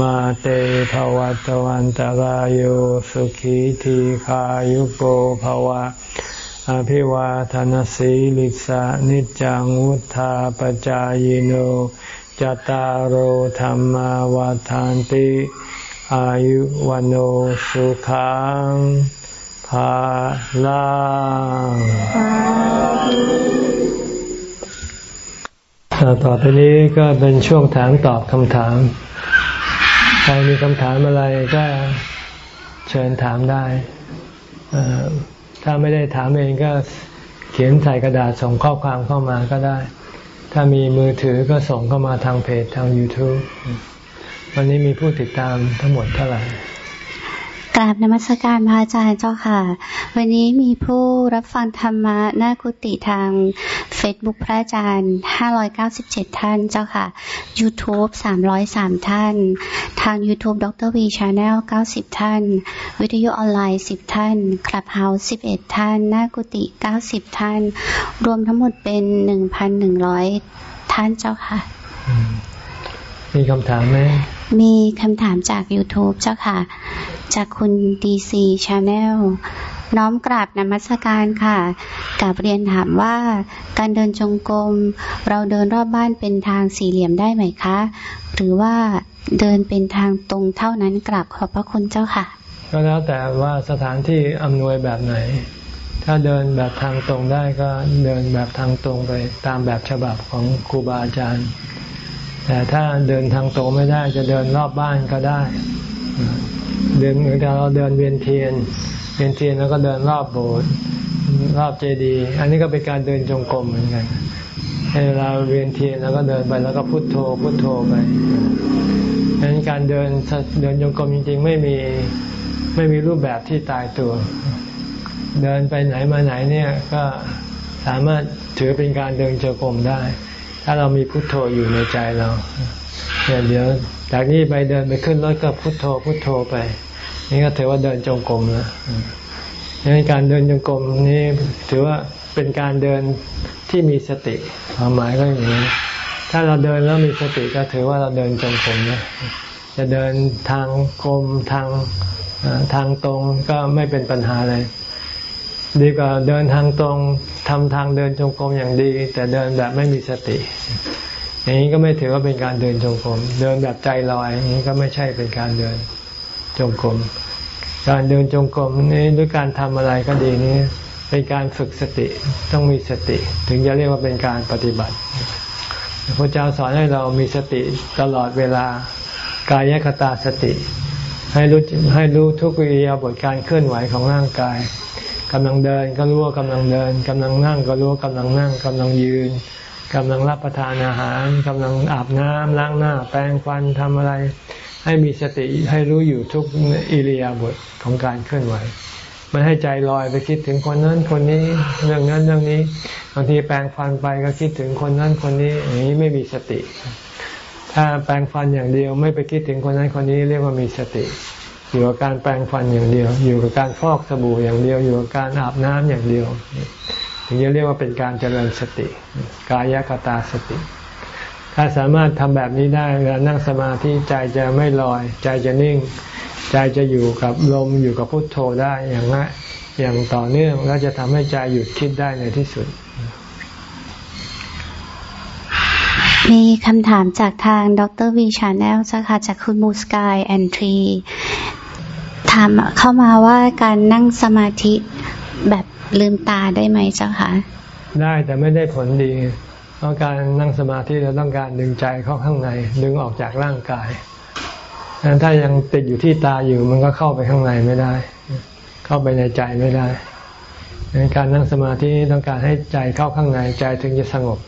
มาเตภวัตวันตารโยสุขีทีขายุโกภวะ อภิวาทนสีลิสานิจังวุธาปจายโนจตารโหธรรมวาทานติ อายุวันโอสุขังภาลังต่อไปนี้ก็เป็นช่วงถามตอบคำถาม ใครมีคำถามอะไรก็เชิญถามได้ถ้าไม่ได้ถามเองก็เขียนใส่กระดาษส่งข้อความเข้ามาก็ได้ ถ้ามีมือถือก็ส่งเข้ามาทางเพจทาง YouTube วันนี้มีผู้ติดตามทั้งหมดเท่าไหร่ กราบนมัสการพระอาจารย์เจ้าค่ะ วันนี้มีผู้รับฟังธรรมะหน้ากุฏิทางเฟซบุ๊กพระอาจารย์ 597 ท่านเจ้าค่ะ YouTube 303 ท่าน ทาง YouTube ดร V Channel 90 ท่าน วิทยุออนไลน์ 10 ท่านคลับเฮาส์11 ท่าน หน้ากุฏิ90 ท่าน รวมทั้งหมดเป็น 1,100 ท่านเจ้าค่ะ มีคำถามไหมมีคำถามจาก YouTube เจ้าค่ะ จากคุณ DC Channel น้อมกราบนมัสการค่ะกราบเรียนถามว่าการเดินจงกรมเราเดินรอบบ้านเป็นทางสี่เหลี่ยมได้ไหมคะ หรือว่าเดินเป็นทางตรงเท่านั้นกราบขอบพระคุณเจ้าค่ะ ก็แล้วแต่ว่าสถานที่อำนวยแบบไหน ถ้าเดินแบบทางตรงได้ก็เดินแบบทางตรงไปตามแบบฉบับของครูบาอาจารย์ แต่ถ้าเดินทางตรงไม่ได้จะเดินรอบบ้านก็ได้ เดินเหมือนกับเราเดินเวียนเทียน เวียนเทียนแล้วก็เดินรอบโบสถ์รอบเจดีย์อันนี้ก็เป็นการเดินจงกรมเหมือนกันเวลาเวียนเทียนแล้วก็เดินไปแล้วก็พุทโธพุทโธไปดังนั้นการเดินเดินจงกรมจริง ๆ ไม่มีไม่มีรูปแบบที่ตายตัว เดินไปไหนมาไหนเนี่ยก็สามารถถือเป็นการเดินจงกรมได้ ถ้าเรามีพุทโธอยู่ในใจเราเดี๋ยว จากนี้ไปเดินไปขึ้นรถก็พุทโธพุทโธไป นี่ก็ถือว่าเดินจงกรมแล้วดังนั้นการเดินจงกรมนี้ถือว่าเป็นการเดินที่มีสติความหมายก็อย่างนี้ ถ้าเราเดินแล้วมีสติก็ถือว่าเราเดินจงกรมนะจะเดินทางกรมทางทางตรงก็ไม่เป็นปัญหาเลยดีกว่าเดินทางตรงทำทางเดินจงกรมอย่างดี แต่เดินแบบไม่มีสติ อย่างนี้ก็ไม่ถือว่าเป็นการเดินจงกรมเดินแบบใจลอยอย่างนี้ก็ไม่ใช่เป็นการเดินจงกรมการเดินจงกรมนี้ด้วยการทำอะไรก็ดีนี้ เป็นการฝึกสติต้องมีสติ ถึงจะเรียกว่าเป็นการปฏิบัติพระเจ้าสอนให้เรามีสติตลอดเวลากายคตาสติ ให้รู้ให้รู้ทุกวิริยาบทการเคลื่อนไหวของร่างกายกำลังเดินก็รู้ว่ากำลังเดินกำลังนั่งก็รู้ว่ากำลังนั่งกำลังยืน กำลังรับประทานอาหารกำลังอาบน้ำล้างหน้า แปรงฟันทำอะไร ให้มีสติให้รู้อยู่ทุกอิริยาบถของการเคลื่อนไหวไม่ให้ใจลอยไปคิดถึงคนนั้นคนนี้เรื่องนั้นเรื่องนี้บางทีแปรงฟันไปก็คิดถึงคนนั้นคนนี้อย่างนี้ไม่มีสติ ถ้าแปรงฟันอย่างเดียวไม่ไปคิดถึงคนนั้นคนนี้เรียกว่ามีสติ อยู่กับการแปรงฟันอย่างเดียว อยู่กับการฟอกสบู่อย่างเดียว อยู่กับการอาบน้ำอย่างเดียว ถึงจะเรียกว่าเป็นการเจริญสติ กายกตาสติ ถ้าสามารถทำแบบนี้ได้เวลานั่งสมาธิใจจะไม่ลอย ใจจะนิ่ง ใจจะอยู่กับลมอยู่กับพุทโธได้อย่างนั้นอย่างต่อเนื่องแล้วจะทำให้ใจหยุดคิดได้ในที่สุด มีคำถามจากทางดรวีชาแนลจ้าค่ะจากคุณมูสกายแอนทรีถามเข้ามาว่าการนั่งสมาธิ แบบลืมตาได้ไหมเจ้าคะได้แต่ไม่ได้ผลดี เพราะการนั่งสมาธิเราต้องการดึงใจเข้าข้างใน ดึงออกจากร่างกายถ้ายังติดอยู่ที่ตาอยู่มันก็เข้าไปข้างในไม่ได้ เข้าไปในใจไม่ได้การนั่งสมาธิต้องการให้ใจเข้าข้างในใจถึงจะสงบ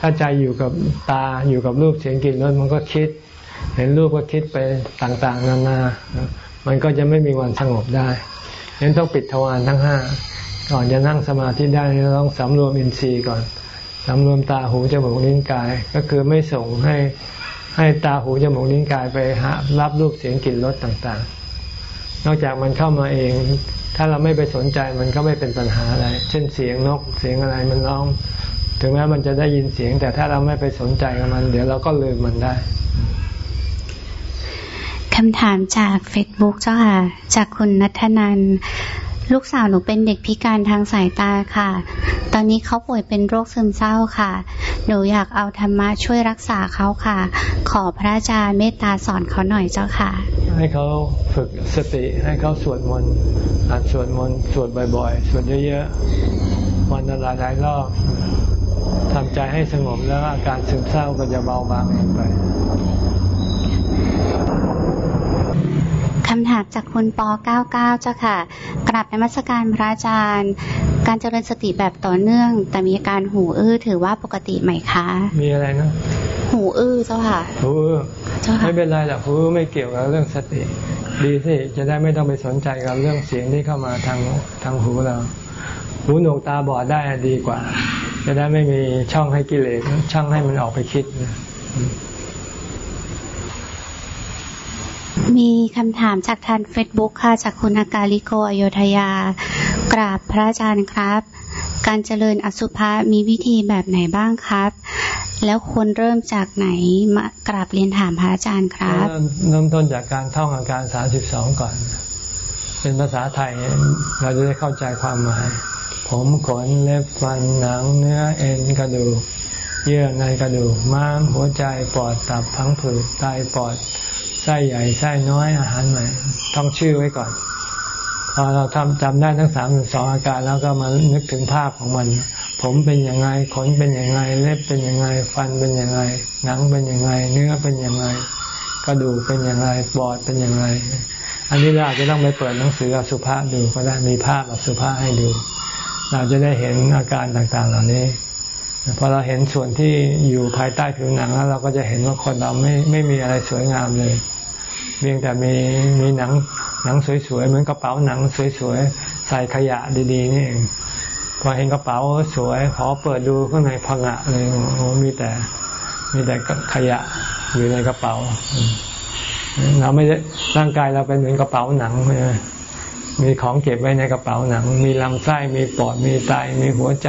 ถ้าใจอยู่กับตาอยู่กับรูปเสียงกลิ่นรสมันก็คิด เห็นรูปก็คิดไปต่างๆ นานา มันก็จะไม่มีวันสงบได้ ฉะนั้นต้องปิดทวารทั้งห้าก่อนจะนั่งสมาธิได้เราต้องสำรวมอินทรีย์ก่อนสำรวมตาหูจมูกลิ้นกายก็คือไม่ส่งให้ให้ตาหูจมูกลิ้นกายไปหารับรูปเสียงกลิ่นรสต่างๆ นอกจากมันเข้ามาเอง ถ้าเราไม่ไปสนใจมันก็ไม่เป็นปัญหาอะไร เช่นเสียงนกเสียงอะไรมันร้อง ถึงแม้มันจะได้ยินเสียง แต่ถ้าเราไม่ไปสนใจกับมัน เดี๋ยวเราก็ลืมมันได้ คำถามจากเฟซบุ๊กเจ้าค่ะ จากคุณนัทนันลูกสาวหนูเป็นเด็กพิการทางสายตาค่ะ ตอนนี้เขาป่วยเป็นโรคซึมเศร้าค่ะ หนูอยากเอาธรรมะช่วยรักษาเขาค่ะ ขอพระอาจารย์เมตตาสอนเขาหน่อยเจ้าค่ะ ให้เขาฝึกสติ ให้เขาสวดมนต์อ่านสวดมนต์สวดบ่อยๆ สวดเยอะๆ วันละหลายรอบทำใจให้สงบแล้วอาการซึมเศร้าก็จะเบาบางลงไป คำถามจากคุณปอ99 เจ้าค่ะกราบในมัสการพระอาจารย์ การเจริญสติแบบต่อเนื่อง แต่มีอาการหูอื้อถือว่าปกติไหมคะ มีอะไรนะ หูอื้อเจ้าค่ะ หูอื้อไม่เป็นไรหรอกหูอื้อไม่เกี่ยวกับเรื่องสติ ดีสิจะได้ไม่ต้องไปสนใจกับเรื่องเสียงที่เข้ามาทางทางหูเรา หูหนวกตาบอดได้ดีกว่า จะได้ไม่มีช่องให้กิเลสช่องให้มันออกไปคิด มีคำถามจากทางเฟซบุ๊กค่ะ จากคุณอากาลิโกอโยธยา กราบพระอาจารย์ครับ การเจริญอสุภะมีวิธีแบบไหนบ้างครับ แล้วควรเริ่มจากไหนมากราบเรียนถามพระอาจารย์ครับเริ่มต้นจากการท่องอาการสามสิบสองก่อน เป็นภาษาไทยเราจะได้เข้าใจความหมาย ผมขนเล็บฟันหนังเนื้อเอ็นกระดูกเยื่อในกระดูกม้ามหัวใจปอดตับพังผืดไตปอด ไส้ใหญ่ไส้น้อยอาหารใหม่ท่องชื่อไว้ก่อน พอเราทำจำได้ทั้งสามสองอาการแล้วก็มานึกถึงภาพของมัน ผมเป็นยังไงขนเป็นยังไง เล็บเป็นยังไง ฟันเป็นยังไง หนังเป็นยังไง เนื้อเป็นยังไงกระดูกเป็นยังไงปอดเป็นยังไง อันนี้เราอาจจะต้องไปเปิดหนังสืออสุภะดูก็ได้มีภาพอสุภะให้ดู เราจะได้เห็นอาการต่างๆเหล่านี้ พอเราเห็นส่วนที่อยู่ภายใต้ผิวหนังแล้วเราก็จะเห็นว่าคนเราไม่ไม่มีอะไรสวยงามเลยเพียงแต่มีมีหนังหนังสวยๆเหมือนกระเป๋าหนังสวยๆใส่ขยะดีๆนี่เองพอเห็นกระเป๋าสวยขอเปิดดูข้างในพังอะเลยโอ้มีแต่มีแต่ขยะอยู่ในกระเป๋า เราไม่ได้ร่างกายเราเป็นเหมือนกระเป๋าหนังมีของเก็บไว้ในกระเป๋าหนัง มีลำไส้มีปอดมีไตมีหัวใจ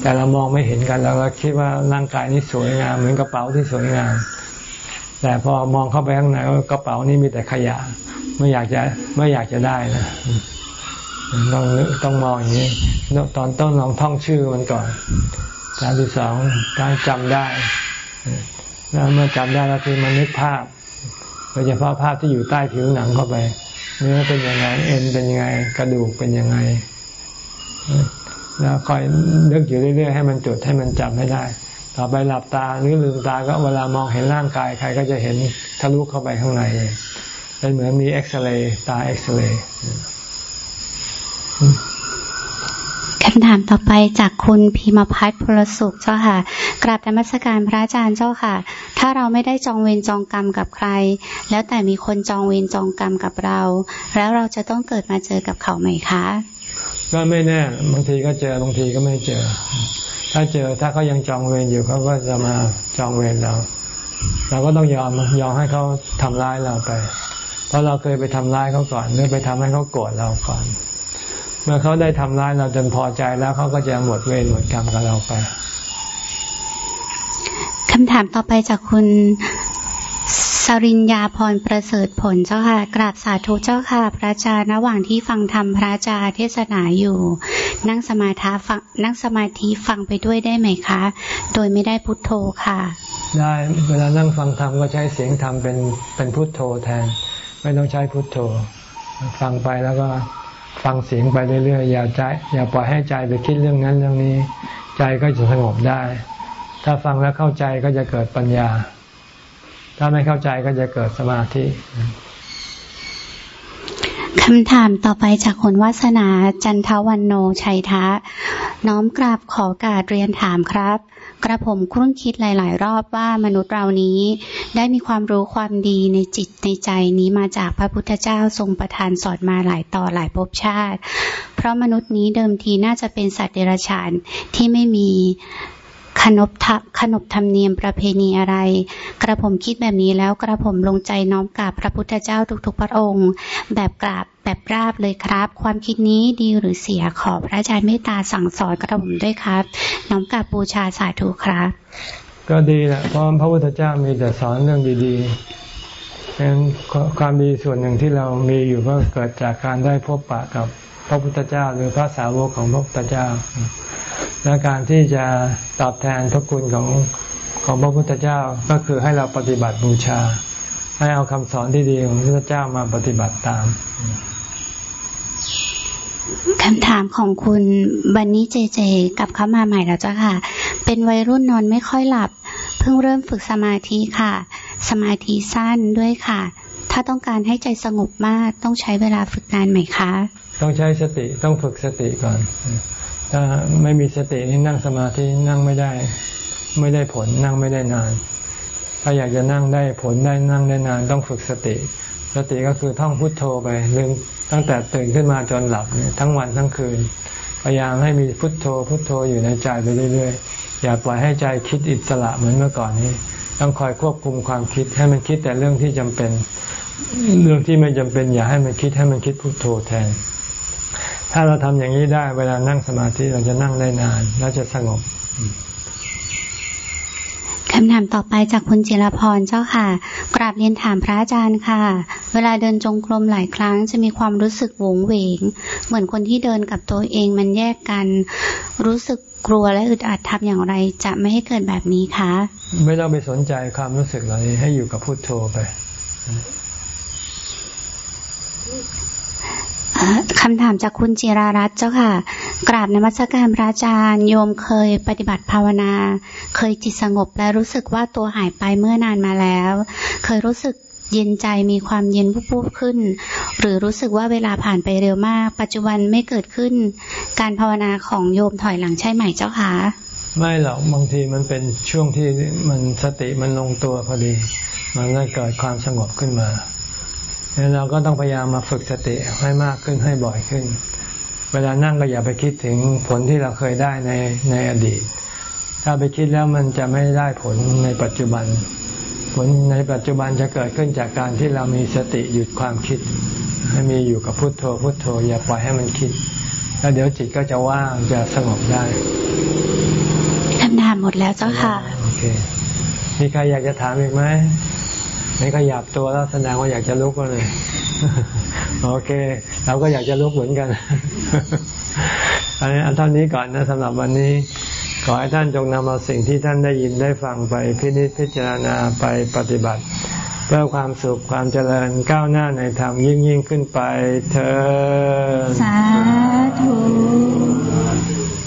แต่เรามองไม่เห็นกันเราก็คิดว่าร่างกายนี้สวยงามเหมือนกระเป๋าที่สวยงาม แต่พอมองเข้าไปข้างในกระเป๋านี่มีแต่ขยะ ไม่อยากจะไม่อยากจะได้นะต้องต้องมองอย่างนี้ ตอนต้นลองท่องชื่อมันก่อนการที่สองการจำได้แล้วเมื่อจำได้แล้วคือมันนึกภาพโดยเฉพาะภาพที่อยู่ใต้ผิวหนังเข้าไป เนื้อเป็นยังไงเอ็นเป็นยังไง กระดูกเป็นยังไง แล้วคอยนึกอยู่เรื่อยๆให้มันจดให้มันจำให้ได้ ต่อไปหลับตาหรือลืมตาก็เวลามองเห็นร่างกายใครก็จะเห็นทะลุเข้าไปข้างในเลยเป็นเหมือนมีเอ็กซเรย์ตาเอ็กซเรย์คำถามต่อไปจากคุณพีมพัฒน์พลสุขเจ้าค่ะ กราบธรรมสการพระอาจารย์เจ้าค่ะ ถ้าเราไม่ได้จองเวรจองกรรมกับใคร แล้วแต่มีคนจองเวรจองกรรมกับเรา แล้วเราจะต้องเกิดมาเจอกับเขาไหมคะ ก็ไม่แน่ บางทีก็เจอบางทีก็ไม่เจอ ถ้าเจอถ้าเขายังจองเวรอยู่เขาก็จะมาจองเวรเรา เราก็ต้องยอมยอมให้เขาทำร้ายเราไป เพราะเราเคยไปทำร้ายเขาก่อนหรือไปทำให้เขาโกรธเราก่อน เมื่อเขาได้ทำร้ายเราจนพอใจแล้วเขาก็จะหมดเวรหมดกรรมกับเราไปคำถามต่อไปจากคุณ สริญญาพรประเสริฐผลเจ้าค่ะ กราบสาธุเจ้าค่ะ พระอาจารย์ระหว่างที่ฟังธรรมพระอาจารย์เทศนาอยู่ นั่งสมาธิฟังนั่งสมาธิฟังไปด้วยได้ไหมคะ โดยไม่ได้พุทโธค่ะ ได้เวลานั่งฟังธรรมก็ใช้เสียงธรรมเป็นเป็นพุทโธแทน ไม่ต้องใช้พุทโธ ฟังไปแล้วก็ฟังเสียงไปเรื่อยๆอย่าใจอย่าปล่อยให้ใจไปคิดเรื่องนั้นเรื่องนี้ ใจก็จะสงบได้ ถ้าฟังแล้วเข้าใจก็จะเกิดปัญญา ถ้าไม่เข้าใจก็จะเกิดสมาธิคำถามต่อไปจากคนวาสนาจันทวันโนชัยทะ น้อมกราบขอการเรียนถามครับ กระผมคุ้นคิดหลาย ๆ รอบว่ามนุษย์เรานี้ ได้มีความรู้ความดีในจิตในใจนี้มาจากพระพุทธเจ้าทรงประทานสอนมาหลายต่อหลายภพชาติ เพราะมนุษย์นี้เดิมทีน่าจะเป็นสัตว์เดรัจฉานที่ไม่มี ขนบทัขนบธรรมเนียมประเพณีอะไร กระผมคิดแบบนี้แล้วกระผมลงใจน้อมกราบพระพุทธเจ้าทุกๆพระองค์ แบบกราบแบบราบเลยครับ ความคิดนี้ดีหรือเสียขอพระอาจารย์เมตตาสั่งสอนกระผมด้วยครับ น้อมกราบบูชาสาธุครับ ก็ดีแหละเพราะพระพุทธเจ้ามีแต่สอนเรื่องดีๆดังนั้นความดีส่วนหนึ่งที่เรามีอยู่ก็เกิดจากการได้พบปะกับ พระพุทธเจ้า หรือพระสาวกของพระพุทธเจ้า และการที่จะตอบแทนพระคุณของของพระพุทธเจ้าก็คือให้เราปฏิบัติบูชา ให้เอาคำสอนที่ดีของพระพุทธเจ้ามาปฏิบัติตามคำถามของคุณบันนี้เจเจกลับเข้ามาใหม่แล้วเจ้ะค่ะ เป็นวัยรุ่นนอนไม่ค่อยหลับ เพิ่งเริ่มฝึกสมาธิค่ะ สมาธิสั้นด้วยค่ะ ถ้าต้องการให้ใจสงบมากต้องใช้เวลาฝึกนานไหมคะ ต้องใช้สติต้องฝึกสติก่อน ถ้าไม่มีสตินี่นั่งสมาธินั่งไม่ได้ ไม่ได้ผลนั่งไม่ได้นาน ถ้าอยากจะนั่งได้ผลได้นั่งได้นาน ต้องฝึกสติ สติก็คือท่องพุทโธไปลืมตั้งแต่ตื่นขึ้นมาจนหลับทั้งวันทั้งคืน พยายามให้มีพุทโธ พุทโธอยู่ในใจไปเรื่อยๆอย่าปล่อยให้ใจคิดอิสระเหมือนเมื่อก่อนนี้ ต้องคอยควบคุมความคิดให้มันคิดแต่เรื่องที่จำเป็น เรื่องที่ไม่จำเป็นอย่าให้มันคิดให้มันคิดพุทโธแทน ถ้าเราทำอย่างนี้ได้เวลานั่งสมาธิเราจะนั่งได้นานแล้วจะสงบคำถามต่อไปจากคุณจิรพรเจ้าค่ะ กราบเรียนถามพระอาจารย์ค่ะ เวลาเดินจงกรมหลายครั้งจะมีความรู้สึกวงเวง เหมือนคนที่เดินกับตัวเองมันแยกกัน รู้สึกกลัวและอึดอัดทำอย่างไร จะไม่ให้เกิดแบบนี้คะ ไม่ต้องไปสนใจความรู้สึกเหล่านี้ให้อยู่กับพุโทโธไป คำถามจากคุณจิรารัตน์เจ้าค่ะ กราบนมัสการพระอาจารย์โยมเคยปฏิบัติภาวนา เคยจิตสงบและรู้สึกว่าตัวหายไปเมื่อนานมาแล้ว เคยรู้สึกเย็นใจมีความเย็นพุบๆขึ้น หรือรู้สึกว่าเวลาผ่านไปเร็วมาก ปัจจุบันไม่เกิดขึ้น การภาวนาของโยมถอยหลังใช่ไหมเจ้าคะไม่หรอกบางทีมันเป็นช่วงที่มันสติมันลงตัวพอดี มันก็เกิดความสงบขึ้นมา เราก็ต้องพยายามมาฝึกสติให้มากขึ้นให้บ่อยขึ้น เวลานั่งก็อย่าไปคิดถึงผลที่เราเคยได้ในในอดีต ถ้าไปคิดแล้วมันจะไม่ได้ผลในปัจจุบัน ผลในปัจจุบันจะเกิดขึ้นจากการที่เรามีสติหยุดความคิด ให้มีอยู่กับพุทโธพุทโธ อย่าปล่อยให้มันคิด แล้วเดี๋ยวจิตก็จะว่างจะสงบได้คำถามหมดแล้วเจ้าค่ะ โอเค มีใครอยากจะถามอีกไหม ไม่ขยับตัวแล้วแสดงว่าอยากจะลุกก็เลย โอเค เราก็อยากจะลุกเหมือนกัน อันนี้อันเท่านนี้ก่อนนะสำหรับวันนี้ ขอให้ท่านจงนำเอาสิ่งที่ท่านได้ยินได้ฟังไปพินิจพิจารณาไปปฏิบัติ เพื่อความสุขความเจริญก้าวหน้าในธรรมยิ่งยิ่งขึ้นไปเธอสาธุ